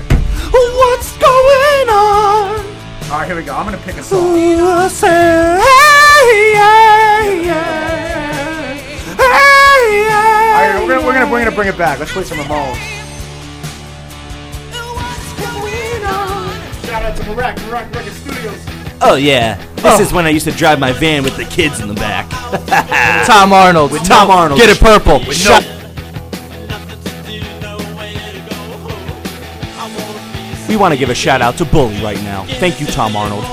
What's going on? All right. Here we go. I'm gonna pick a song. All right. We're gonna we're gonna we're gonna bring it back. Let's play some Ramones. Out to Barack, Barack Record Studios. Oh yeah, this oh. is when I used to drive my van with the kids in the back. Tom Arnold. With Tom Arnold. Get it purple. Shut- We want to give a shout out to Bully right now. Thank you, Tom Arnold.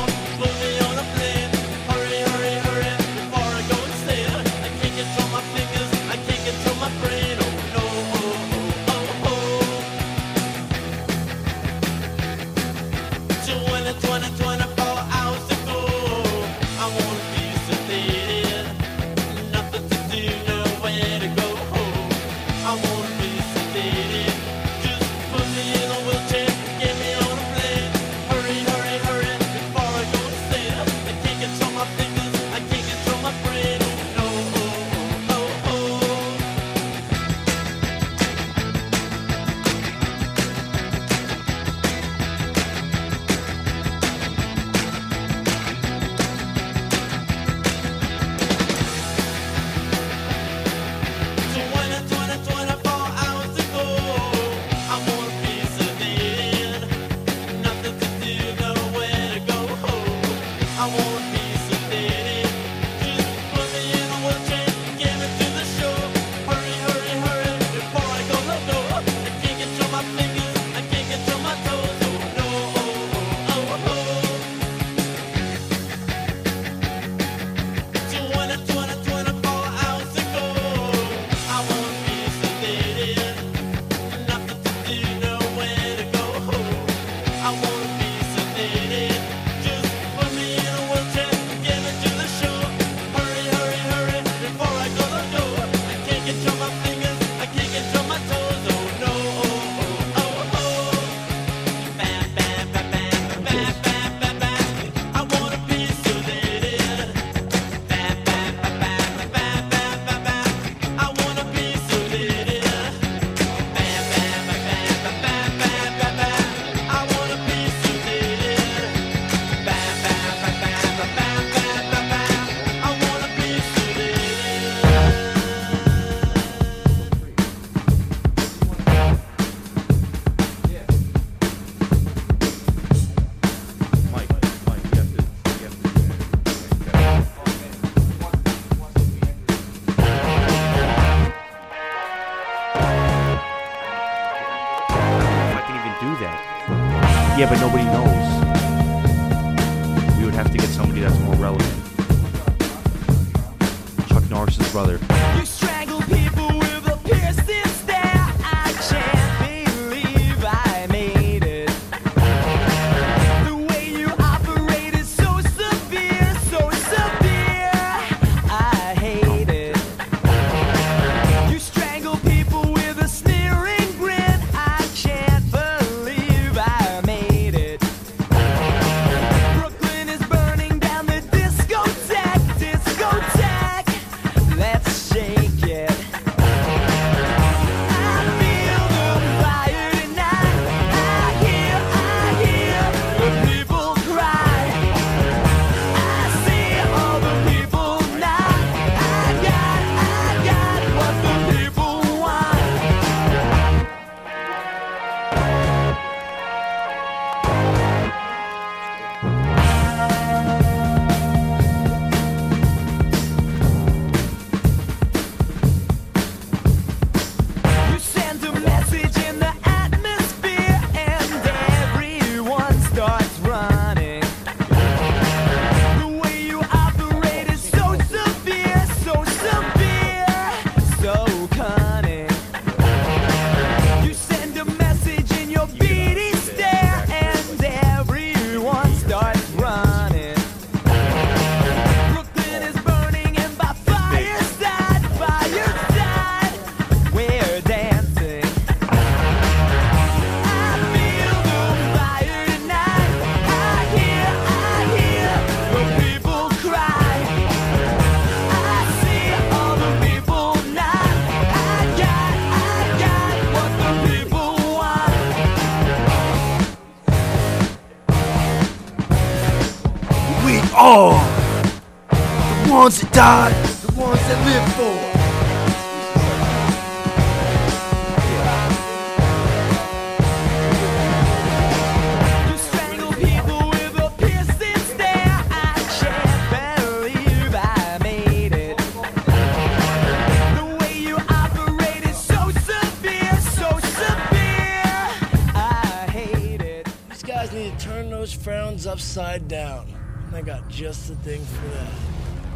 The thing for that.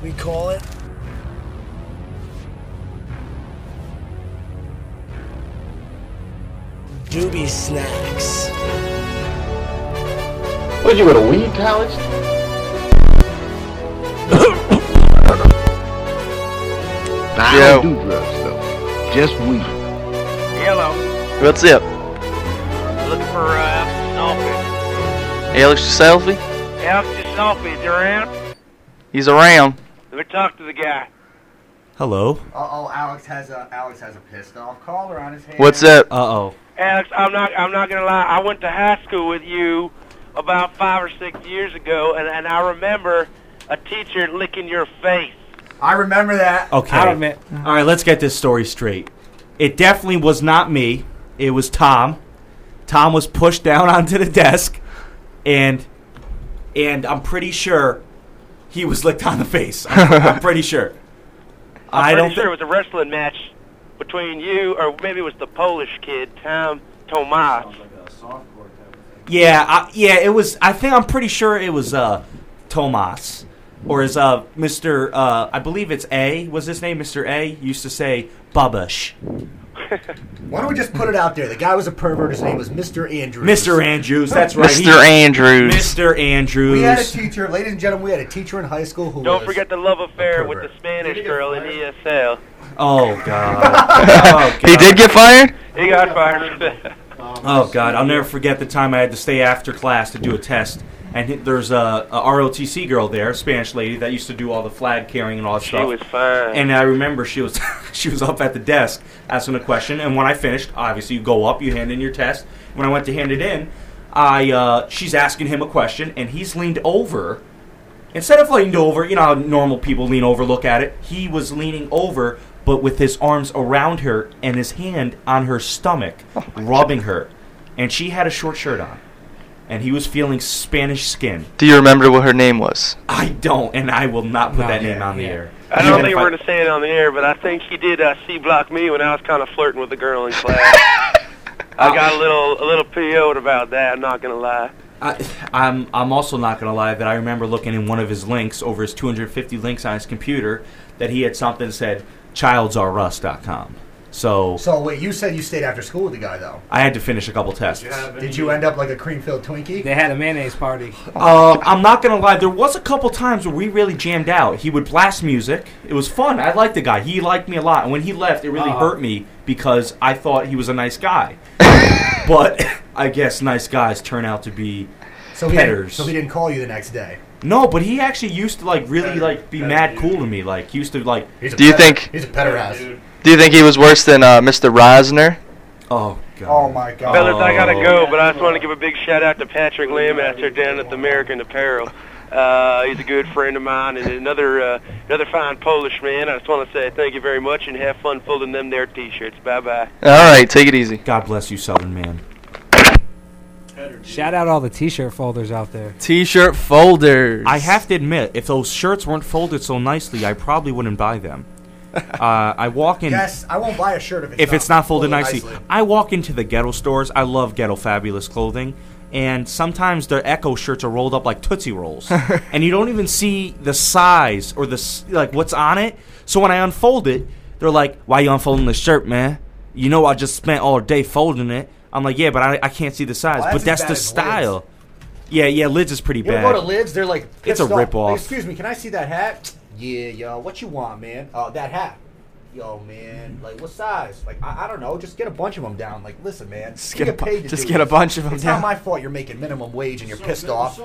We call it Doobie Snacks. What, you go to weed college? I Yo. don't do drugs though. Just weed. Hello. What's up? Looking for uh, Alex Snowfish. Alex Selfie? Alex Snowfish, you around? He's around. Let me talk to the guy. Hello. Uh oh, Alex has a Alex has a pissed off caller on his hand. What's up? Uh oh. Alex, I'm not. I'm not gonna lie. I went to high school with you about five or six years ago, and, and I remember a teacher licking your face. I remember that. Okay. I admit. All right, let's get this story straight. It definitely was not me. It was Tom. Tom was pushed down onto the desk, and and I'm pretty sure he was licked on the face. I'm, I'm pretty sure. I'm I pretty don't. sure thi- it was a wrestling match between you, or maybe it was the Polish kid, Tom Tomas. Yeah, I, yeah, it was. I think I'm pretty sure it was uh, Tomas, or is uh, Mr. Uh, I believe it's A. Was his name Mr. A? Used to say Babush. Why don't we just put it out there? The guy was a pervert. His name was Mr. Andrews. Mr. Andrews. That's right. Mr. Andrews. Mr. Andrews. We had a teacher, ladies and gentlemen. We had a teacher in high school who Don't was forget the love affair with the Spanish girl in ESL. Oh god. oh, He did get fired? He got fired. Oh god, I'll never forget the time I had to stay after class to do a test. And there's a, a ROTC girl there, a Spanish lady that used to do all the flag carrying and all that She stuff. was fine. And I remember she was she was up at the desk asking a question. And when I finished, obviously you go up, you hand in your test. When I went to hand it in, I uh, she's asking him a question, and he's leaned over. Instead of leaned over, you know how normal people lean over, look at it. He was leaning over, but with his arms around her and his hand on her stomach, rubbing her. And she had a short shirt on, and he was feeling Spanish skin. Do you remember what her name was? I don't, and I will not put No, that yeah, name on the air. I don't think we're going to say it on the air, but I think he did uh, C block me when I was kind of flirting with a girl in class. I got a little a little PO'd about that. I'm not gonna lie. I, I'm I'm also not gonna lie that I remember looking in one of his links over his 250 links on his computer that he had something that said childsareus.com. So So wait, you said you stayed after school with the guy though. I had to finish a couple tests. Did you end up like a cream-filled Twinkie? They had a mayonnaise party. Uh, I'm not gonna lie. There was a couple times where we really jammed out. He would blast music. It was fun. I liked the guy. He liked me a lot. And when he left, it really Uh-huh. hurt me because I thought he was a nice guy. but I guess nice guys turn out to be So he, didn't, petters. so he didn't call you the next day. No, but he actually used to like really like be mad cool to me. Like he used to like. Do you think- He's a petter ass. Do you think he was worse than uh, Mr. Rosner? Oh Oh my god. Fellas, I gotta go, but I just want to give a big shout out to Patrick Landmaster down at the American Apparel. Uh, he's a good friend of mine and another uh, another fine Polish man. I just want to say thank you very much and have fun folding them there t-shirts. Bye bye. All right, take it easy. God bless you, Southern man. Shout out all the T-shirt folders out there. T-shirt folders. I have to admit, if those shirts weren't folded so nicely, I probably wouldn't buy them. Uh, I walk in. Yes, I won't buy a shirt if it's if not it's not folded nicely. nicely. I walk into the ghetto stores. I love ghetto fabulous clothing. And sometimes their Ecko shirts are rolled up like Tootsie Rolls. and you don't even see the size or the, s- like, what's on it. So when I unfold it, they're like, why you unfolding the shirt, man? You know I just spent all day folding it. I'm like, yeah, but I, I can't see the size. Well, but that's that's as the bad as Lids. style. Yeah, yeah, Lids is pretty You ever bad. go to Lids? They're like It's a off. rip-off. Excuse me, can I see that hat? Yeah, yo, what you want, man? Uh, that hat. Yo, man, like what size? Like I, I don't know. Just get a bunch of them down. Like, listen, man, Just you get a get bu- paid to just do get a this. bunch of 'em It's down. It's not my fault. You're making minimum wage and you're pissed off.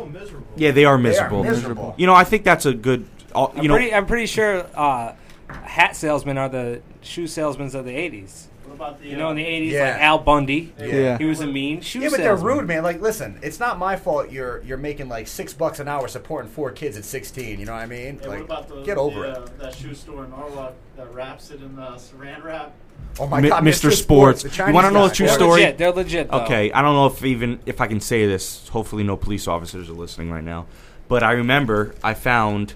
Yeah, they are They are miserable. miserable. You know, I think that's a good. Uh, I'm you know, pretty, I'm pretty sure uh, hat salesmen are the shoe salesmen of the '80s. What about the, You know, in the '80s, Yeah. like Al Bundy. Yeah. he was a mean shoe Yeah, but they're salesman. rude, man. Like, listen, it's not my fault. You're you're making like six bucks an hour supporting four kids at 16. You know what I mean? Hey, like, what about the, get over the, it. Uh, that shoe store in Norwalk that wraps it in uh, saran wrap? Oh my Mi- God, Mr. Mr. Sports. Sports, the you want to know a true They're story? legit. They're legit, though. Okay, I don't know if even if I can say this. Hopefully, no police officers are listening right now. But I remember I found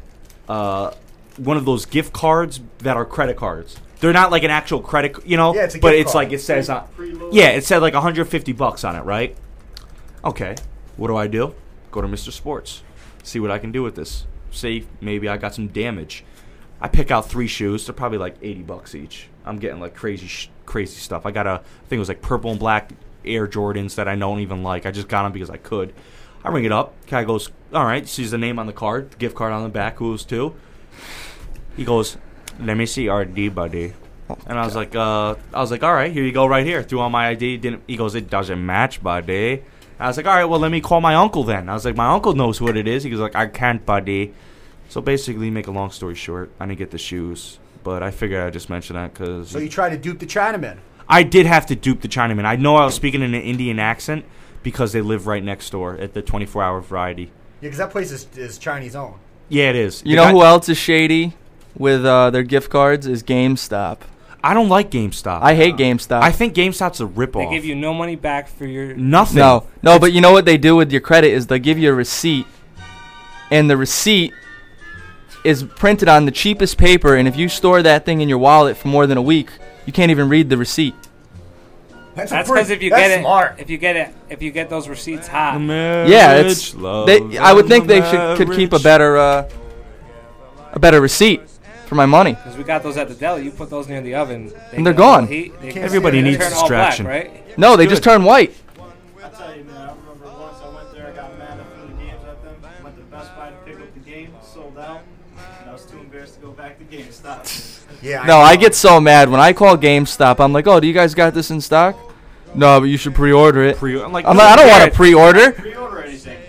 uh, one of those gift cards that are credit cards. They're not like an actual credit, you know. Yeah, it's a but gift it's card. like it says uh, on. Yeah, it said like 150 bucks on it, right? Okay, what do I do? Go to Mr. Sports, see what I can do with this. See, maybe I got some damage. I pick out three shoes. They're probably like 80 bucks each. I'm getting like crazy, sh- crazy stuff. I got a, I think it was like purple and black Air Jordans that I don't even like. I just got them because I could. I ring it up. Guy goes, all right. Sees the name on the card, the gift card on the back. Who's was to? He goes, let me see our ID, buddy. And I was like, uh, I was like, all right, here you go, right here. Threw on my ID. Didn't he goes, it doesn't match, buddy. I was like, all right, well, let me call my uncle then. I was like, my uncle knows what it is. He goes like, I can't, buddy. So basically, make a long story short, I didn't get the shoes, but I figured I'd just mention that because So you try to dupe the Chinaman. I did have to dupe the Chinaman. I know I was speaking in an Indian accent because they live right next door at the 24-hour variety. Yeah, because that place is, is Chinese owned. Yeah, it is. You The know guy- who else is shady with uh, their gift cards is GameStop. I don't like GameStop. I hate GameStop. I think GameStop's a ripoff. They give you no money back for your Nothing. No, no, but you know what they do with your credit is they give you a receipt, and the receipt is printed on the cheapest paper, and if you store that thing in your wallet for more than a week, you can't even read the receipt. That's, That's because if you get it, if you get it, if you get those receipts hot, yeah, it's they. I would think they should could keep a better uh, a better receipt for my money. Because we got those at the deli. You put those near the oven, they And they're get a little gone. heat, they- Everybody they needs turn all black, distraction. right? No, they just turn white. I tell you, man, I remember once I went there, I got mad at the games at them. Went to Best Buy to pick up the game, sold out, and I was too embarrassed to go back to GameStop. Yeah. No, I get so mad when I call GameStop. I'm like, "Oh, do you guys got this in stock?" No, but you should pre-order it. Pre- I'm like, I'm like, I don't want to pre-order. Pre-order anything.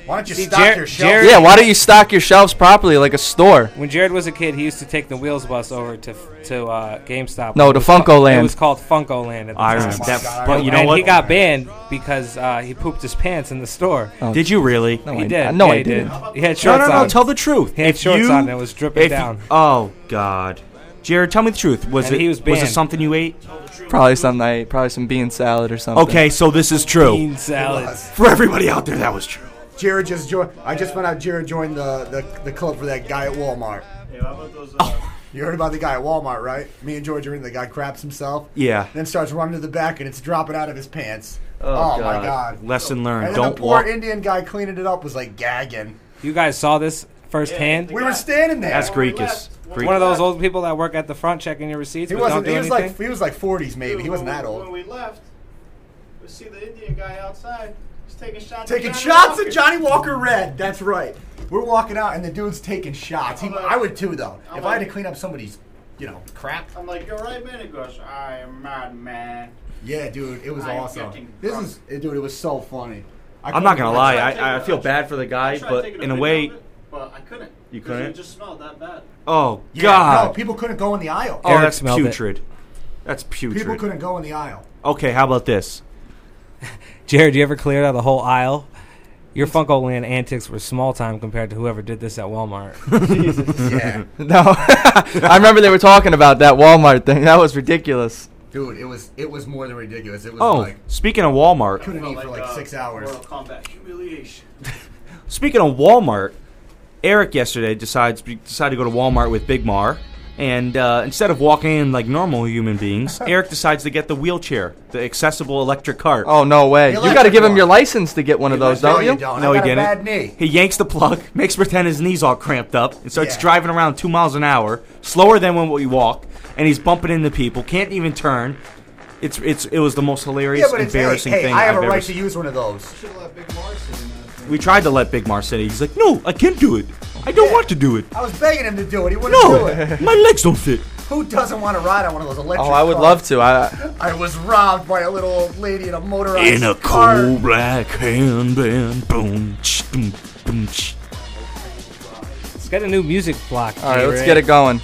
Why don't you See, stock Jer- your shelf? Jared- Yeah, why don't you stock your shelves properly like a store? When Jared was a kid, he used to take the wheels bus over to to uh, GameStop. No, It to was ca- FuncoLand. It was called FuncoLand at the I time. remember that. God, I But you know and what? he got banned because uh, he pooped his pants in the store. Oh, Did you really? No, he I, did. No, Yeah, I he didn't. Did. He had No, shorts no, no. on. Tell the truth. He had If shorts you- on and it was dripping if you- down. oh God, Jared, tell me the truth. Was And it he was was it banned. something you ate? Probably something I ate. Probably some bean salad or something. Okay, so this is true. Bean salad. For everybody out there, that was true. Jared just joined. I just found out Jared joined the, the, the club for that guy at Walmart. Yeah, how about those uh, You heard about the guy at Walmart, right? Me and George are in. The guy craps himself. Yeah. Then starts running to the back, and it's dropping out of his pants. Oh, my God. god! Lesson learned. And then Don't the poor walk- Indian guy cleaning it up was like gagging. You guys saw this firsthand. We were standing there. That's Greekus. One of those old people that work at the front checking your receipts. He but wasn't. Don't do He was anything? like he was like forties maybe. He wasn't that old. When we left, we see the Indian guy outside. He's taking shots. Taking at Johnny shots Walker. at Johnnie Walker Red. That's right. We're walking out, and the dude's taking shots. He, I would too, though. I'm If I had to clean up somebody's, you know, crap. I'm like, you're right, man. He goes, I am mad, man. Yeah, dude, it was I awesome. This drunk. is, eh, dude, it was so funny. I I'm not gonna lie. I, taking I, I a- feel bad for the guy, but in a way, of it, but I couldn't. You 'Cause couldn't? It just smelled that bad. oh Yeah, god, no, people couldn't go in the aisle. oh that's putrid. That's putrid. People couldn't go in the aisle. Okay, how about this? Jared, you ever cleared out the whole aisle? Your FuncoLand antics were small time compared to whoever did this at Walmart. Yeah. No, I remember they were talking about that Walmart thing. That was ridiculous. Dude, it was it was more than ridiculous. It was Oh, like speaking of Walmart, couldn't eat for like uh, six hours. Mortal Kombat humiliation. Speaking of Walmart, Eric yesterday decides decided to go to Walmart with Big Mar, and uh, instead of walking in like normal human beings, Eric decides to get the wheelchair, the accessible electric cart. Oh no way! You got to give him your license to get one of those, don't you? No, he didn't. He yanks the plug, makes pretend his knees all cramped up, and starts Yeah. driving around two miles an hour, slower than when we walk, and he's bumping into people, can't even turn. It's it's it was the most hilarious, Yeah, but it's hey, embarrassing hey, thing I have I've a ever right to seen. use one of those. We tried to let Big Mar sit. He's like, no, I can't do it. I don't want to do it. I was begging him to do it. He wouldn't do it. my legs don't fit. Who doesn't want to ride on one of those electric? Oh, I would cars? love to. I I was robbed by a little old lady in a motorized In a car. cold black handband, boom, ch, boom, boom, ch. Let's get a new music block. All right, let's get it going.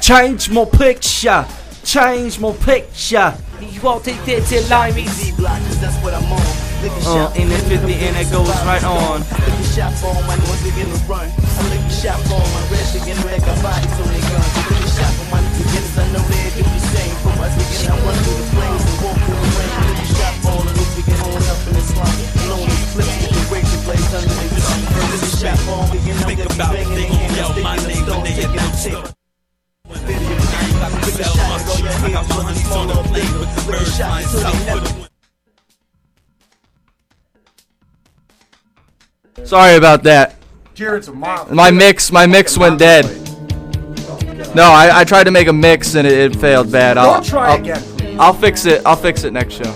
Change my picture, change my picture. You won't take that till I'm easy block, cause that's what I'm on. A Uh, shot and for it my 50 and it goes right on. Lick a shot for my niggas begin to run. I lick a shot for my rest begin to wreck our bodies on their guns. Lick a shot for my beginners, I know they do the same. For my begin, I run through the flames and walk through the rain. Lick a shot for all those begin on up in the slum. Blowing these flips with the razor blades under the gun. Lick a shot for all begin, I'm gonna be banging their hands, sticking the stone, taking the tape. Lick a shot and go your hands on the small little flavor. Lick a shot until they never Sorry about that. Jared's a mom. My mix, my mix went dead. No, I, I tried to make a mix and it, it failed bad. I'll, Don't try I'll, again, please. I'll fix it. I'll fix it next show.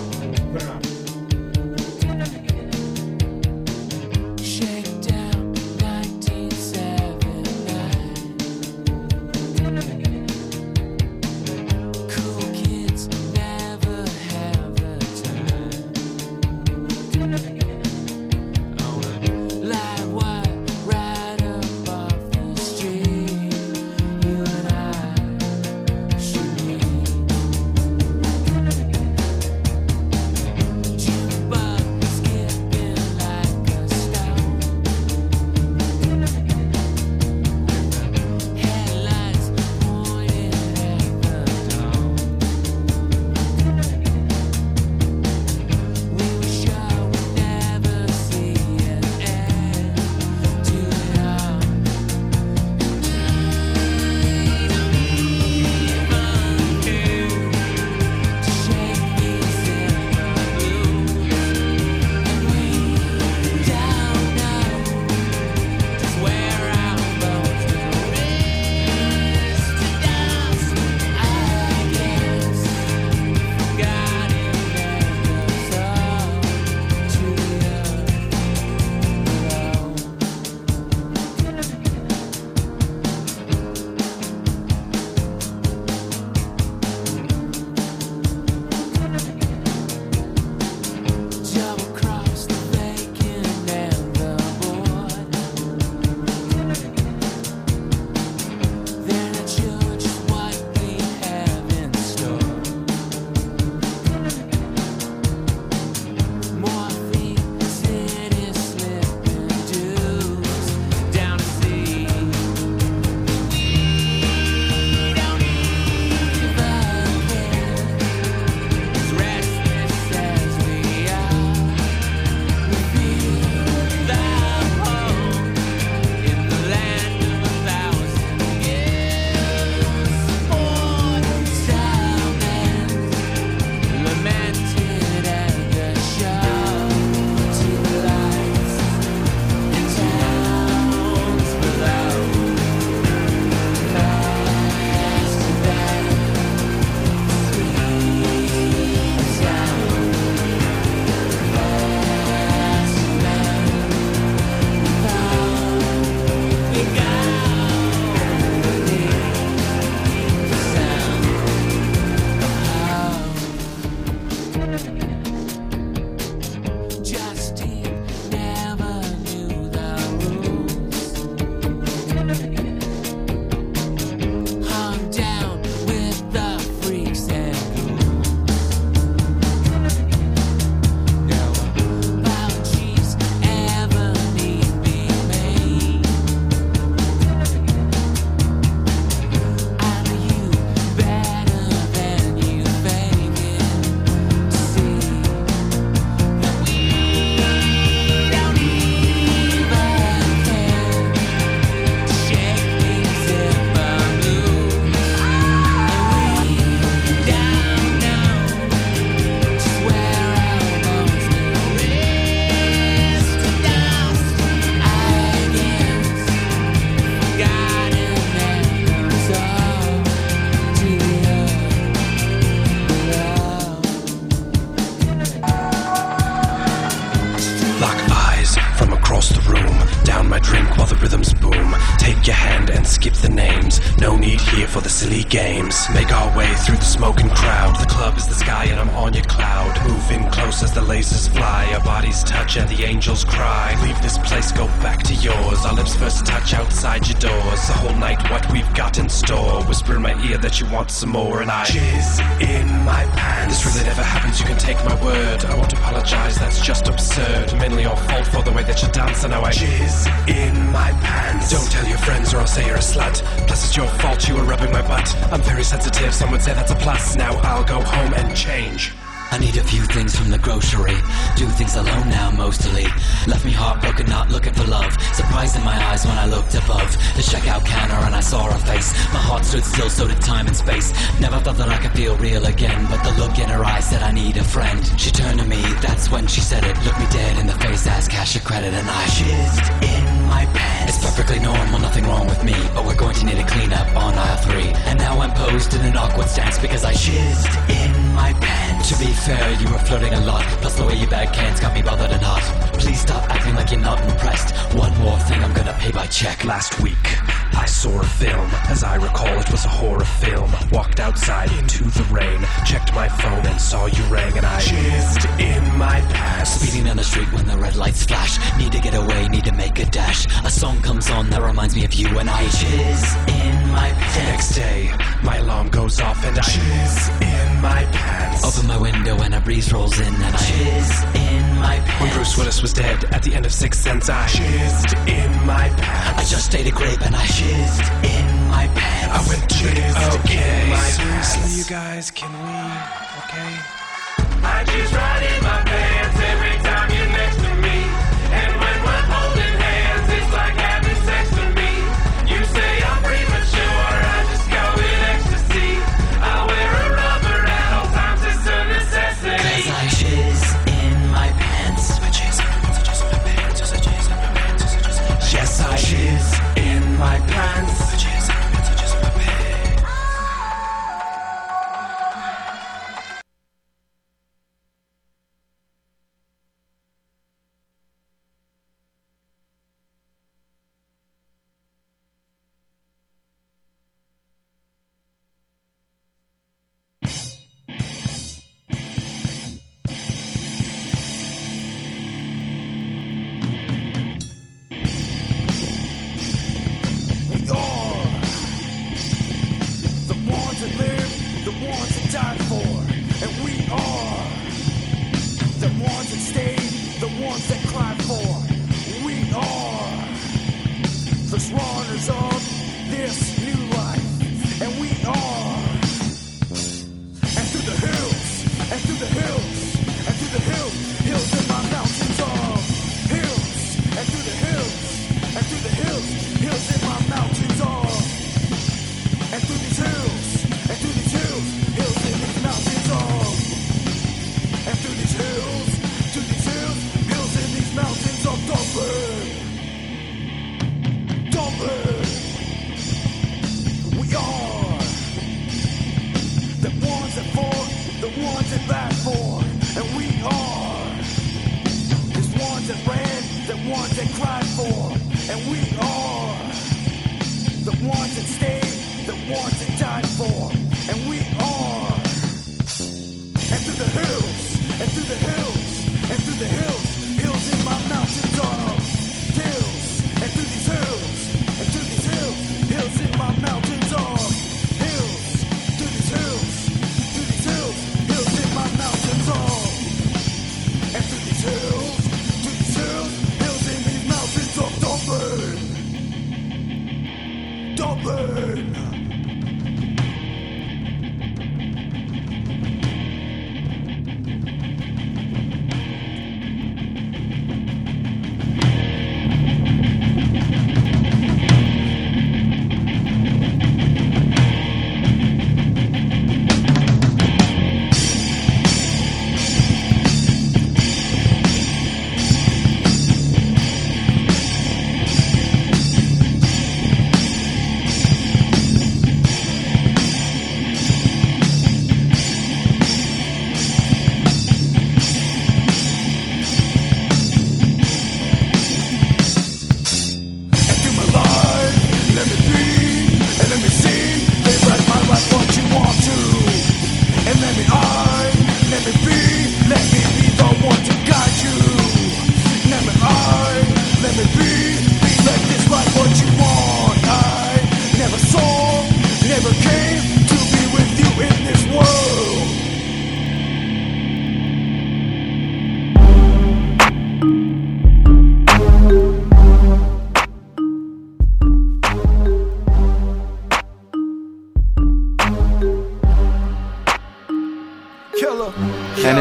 That you want some more, and I jizz in my pants. This really never happens, you can take my word. I won't apologize, that's just absurd. Mainly your fault for the way that you dance, and now I jizz in my pants. Don't tell your friends or I'll say you're a slut. Plus, it's your fault you were rubbing my butt. I'm very sensitive, some would say that's a plus. Now I'll go home and change. I need a few things from the grocery. Do things alone now, mostly. Left me heartbroken, not looking for love. Surprise in my eyes when I looked above the checkout counter and I saw her face. My heart stood still, so did time and space. Never thought that I could feel real again, but the look in her eyes said I need a friend. She turned to me, that's when she said it. Looked me dead in the face, asked cash or credit, and I jizzed in my pants. It's perfectly normal, nothing wrong with me, but we're going to need a cleanup on aisle three. And now I'm posed in an awkward stance because I jizzed in my pants. To be fair, you were flirting a lot. Plus the way you bag cans got me bothered and hot. Please stop acting like you're not impressed. One more thing, I'm gonna pay by check. Last week, I saw a film. As I recall, it was a horror film. Walked outside into the rain, checked my phone and saw you rang, and I jizzed in my pants. Speeding down the street when the red lights flash. Need to get away, need to make a dash. A song comes on that reminds me of you, and I jizz in my pants. The next day, my alarm goes off and I jizz in my pants. Open my window and a breeze rolls in, and I jizz in my pants. When Bruce Willis was dead at the end of Sixth Sense, I jizzed in my pants. I just ate a grape and I jizzed in my pants. I went jizzed okay. in my Seriously, pants. you guys, can we? Okay. I just ride in my pants every time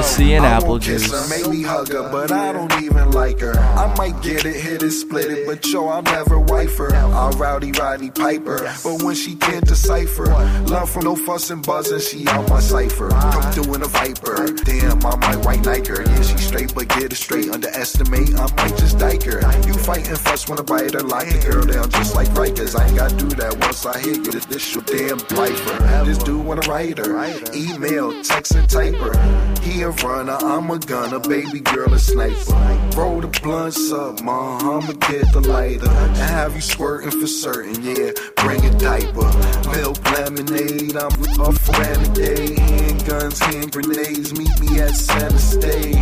Hennessy and apple juice. her, maybe hug her, but I don't even like her. I might get it, hit it, split it, but yo, I'll never wife her. I'll rowdy Roddy Piper, but when she can't decipher, love from no fuss and buzzing, she out my cipher. Come through in a viper, damn, I might white Nike her. Yeah, she straight, but get it straight. Underestimate, I might just dike her. You fighting fuss when I bite her, lock the girl down just like Rikers. I ain't gotta do that once I hit you. This, your damn lifer. This dude wanna write her, email, text and type her. He a runner, I'm a gunner, baby girl a sniper. Roll the blunts up, ma, I'ma get the lighter. And have you squirting for certain, yeah. Bring a diaper, milk lemonade, I'm with a renegade. Handguns, hand grenades, meet me at center stage.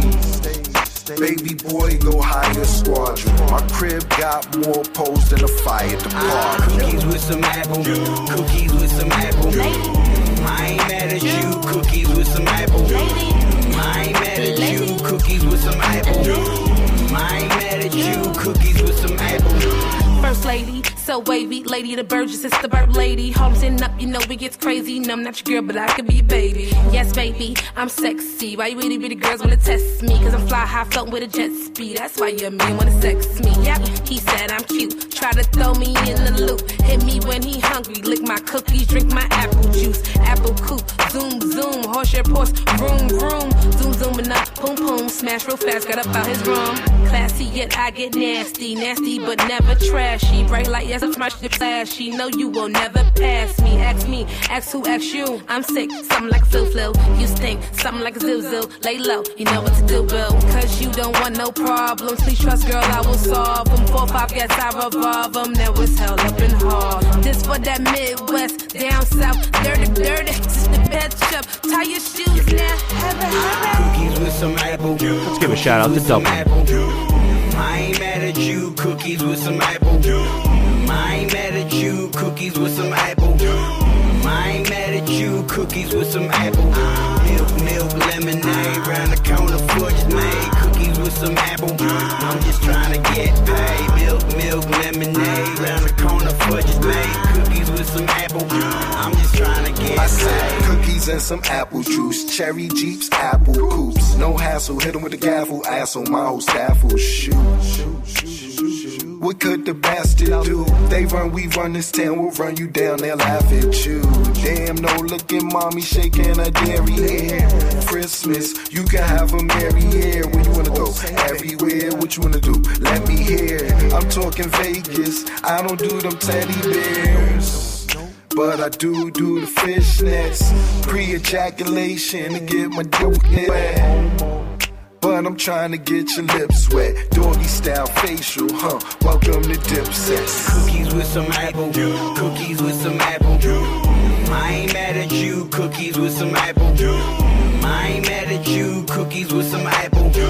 Baby boy, go hire a squadron. My crib got more posts than a fire department. Ah, cookies with some apple. Cookies with some apple. I ain't mad at you. Cookies with some apple. I ain't mad at you. Cookies with some apple. I ain't mad at you. Cookies with some apple. First lady, so wavy, lady the Burgess, it's the bird lady. Home sitting up, you know it gets crazy. No, I'm not your girl, but I could be your baby. Yes, baby, I'm sexy. Why you itty bitty girls wanna test me? Cause I'm fly high floating with a jet speed. That's why your man wanna sex me. Yep, he said I'm cute. Try to throw me in the loop. Hit me when he hungry. Lick my cookies, drink my apple juice. Apple coupe, zoom, zoom. Horse your horse, vroom, vroom. Zoom, zooming up, boom, boom. Smash real fast, got up out his room. Classy, yet I get nasty. Nasty, but never trashy. Bright like yes, I'm my shit flashy. Know you will never pass me. Ask me, ask who, ask you. I'm sick, something like a flu flu. You stink, something like a zoo zoo. Lay low, you know what to do, boo. Cause you don't want no problems. Please trust, girl, I will solve them. Four, five, yes, I revolve them. Now it's hell up in Harlem. This for that Midwest, down south. Dirty, dirty, just the pet shop. Tie your shoes now. Hurry, hurry. Cookies with some apple. Let's give a shout out to Dublin. I ain't mad at you. Cookies with some apple. I ain't mad at you. Cookies with some apple. Mm, I ain't mad at you. Cookies with some apple. Milk, milk, lemonade. Round the corner, fudge made. Cookies with some apple. I'm just trying to get paid. Milk, milk, lemonade. Round the corner, fudge made. Cookies with some apple. I'm just trying to get I said cookies and some apple juice, cherry jeeps, apple coops. No hassle, hit 'em with the gavel, asshole, my whole staff will shoot. What could the bastard do? They run, we run this town, we'll run you down, they'll laugh at you. Damn, no looking mommy shaking her dairy hair. Christmas, you can have a merry year. Where you wanna go? Everywhere, what you wanna do? Let me hear. I'm talking Vegas, I don't do them teddy bears. But I do do the fishnets, pre-ejaculation to get my dope wet. But I'm trying to get your lips wet, doggy style facial, huh? Welcome to Dipset. Cookies with some apple. juice. Cookies with some apple. Juice. I ain't mad at you. Cookies with some apple. Juice. I ain't mad at you. Cookies with some apple. juice.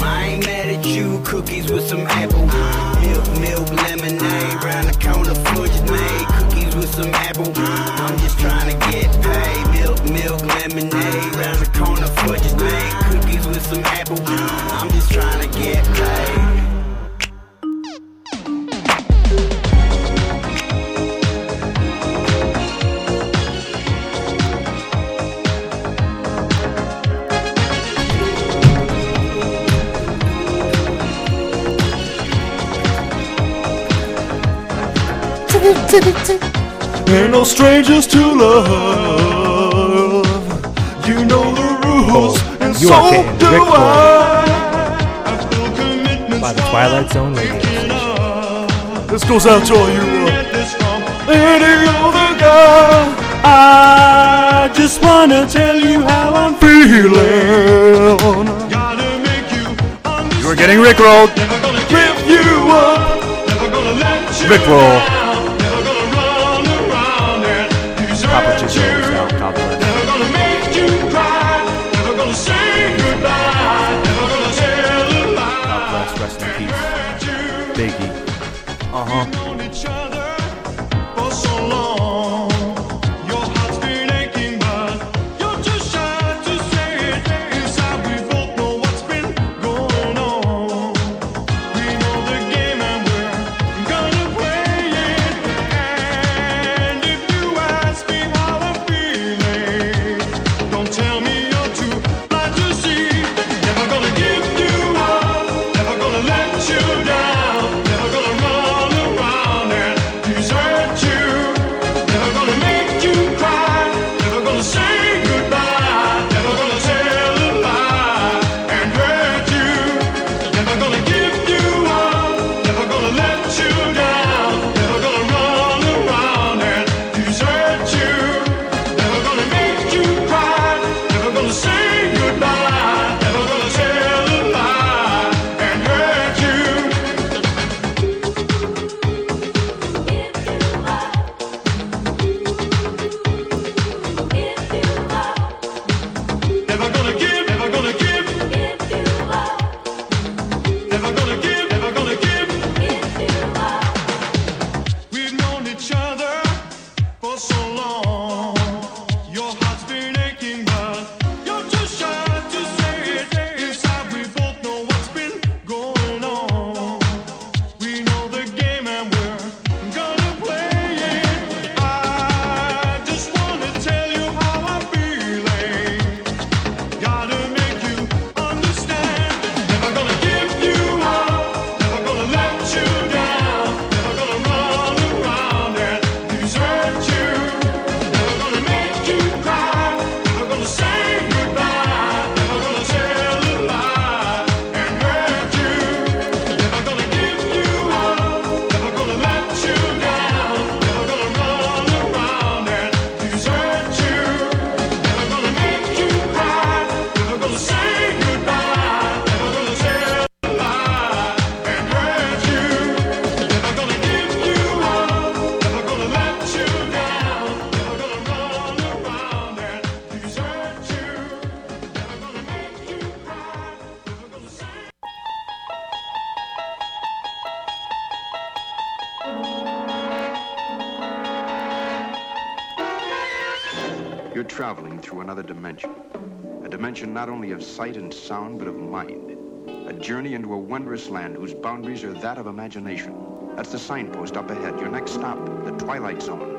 I ain't mad at you. Cookies with some apple. Milk, milk, lemonade. Round the corner, fudge. Cookies with some apple. I'm just trying to get I'm just trying to get paid. Ain't no strangers to love. You know the rules, You so are getting do Rick. I. by the Twilight Zone radio. This goes out to all you any other girl. I just wanna tell you how I'm feeling. You are getting rickrolled. You up. Rickroll. Sight and sound, but of mind. A journey into a wondrous land whose boundaries are that of imagination. That's the signpost up ahead. Your next stop, the Twilight Zone.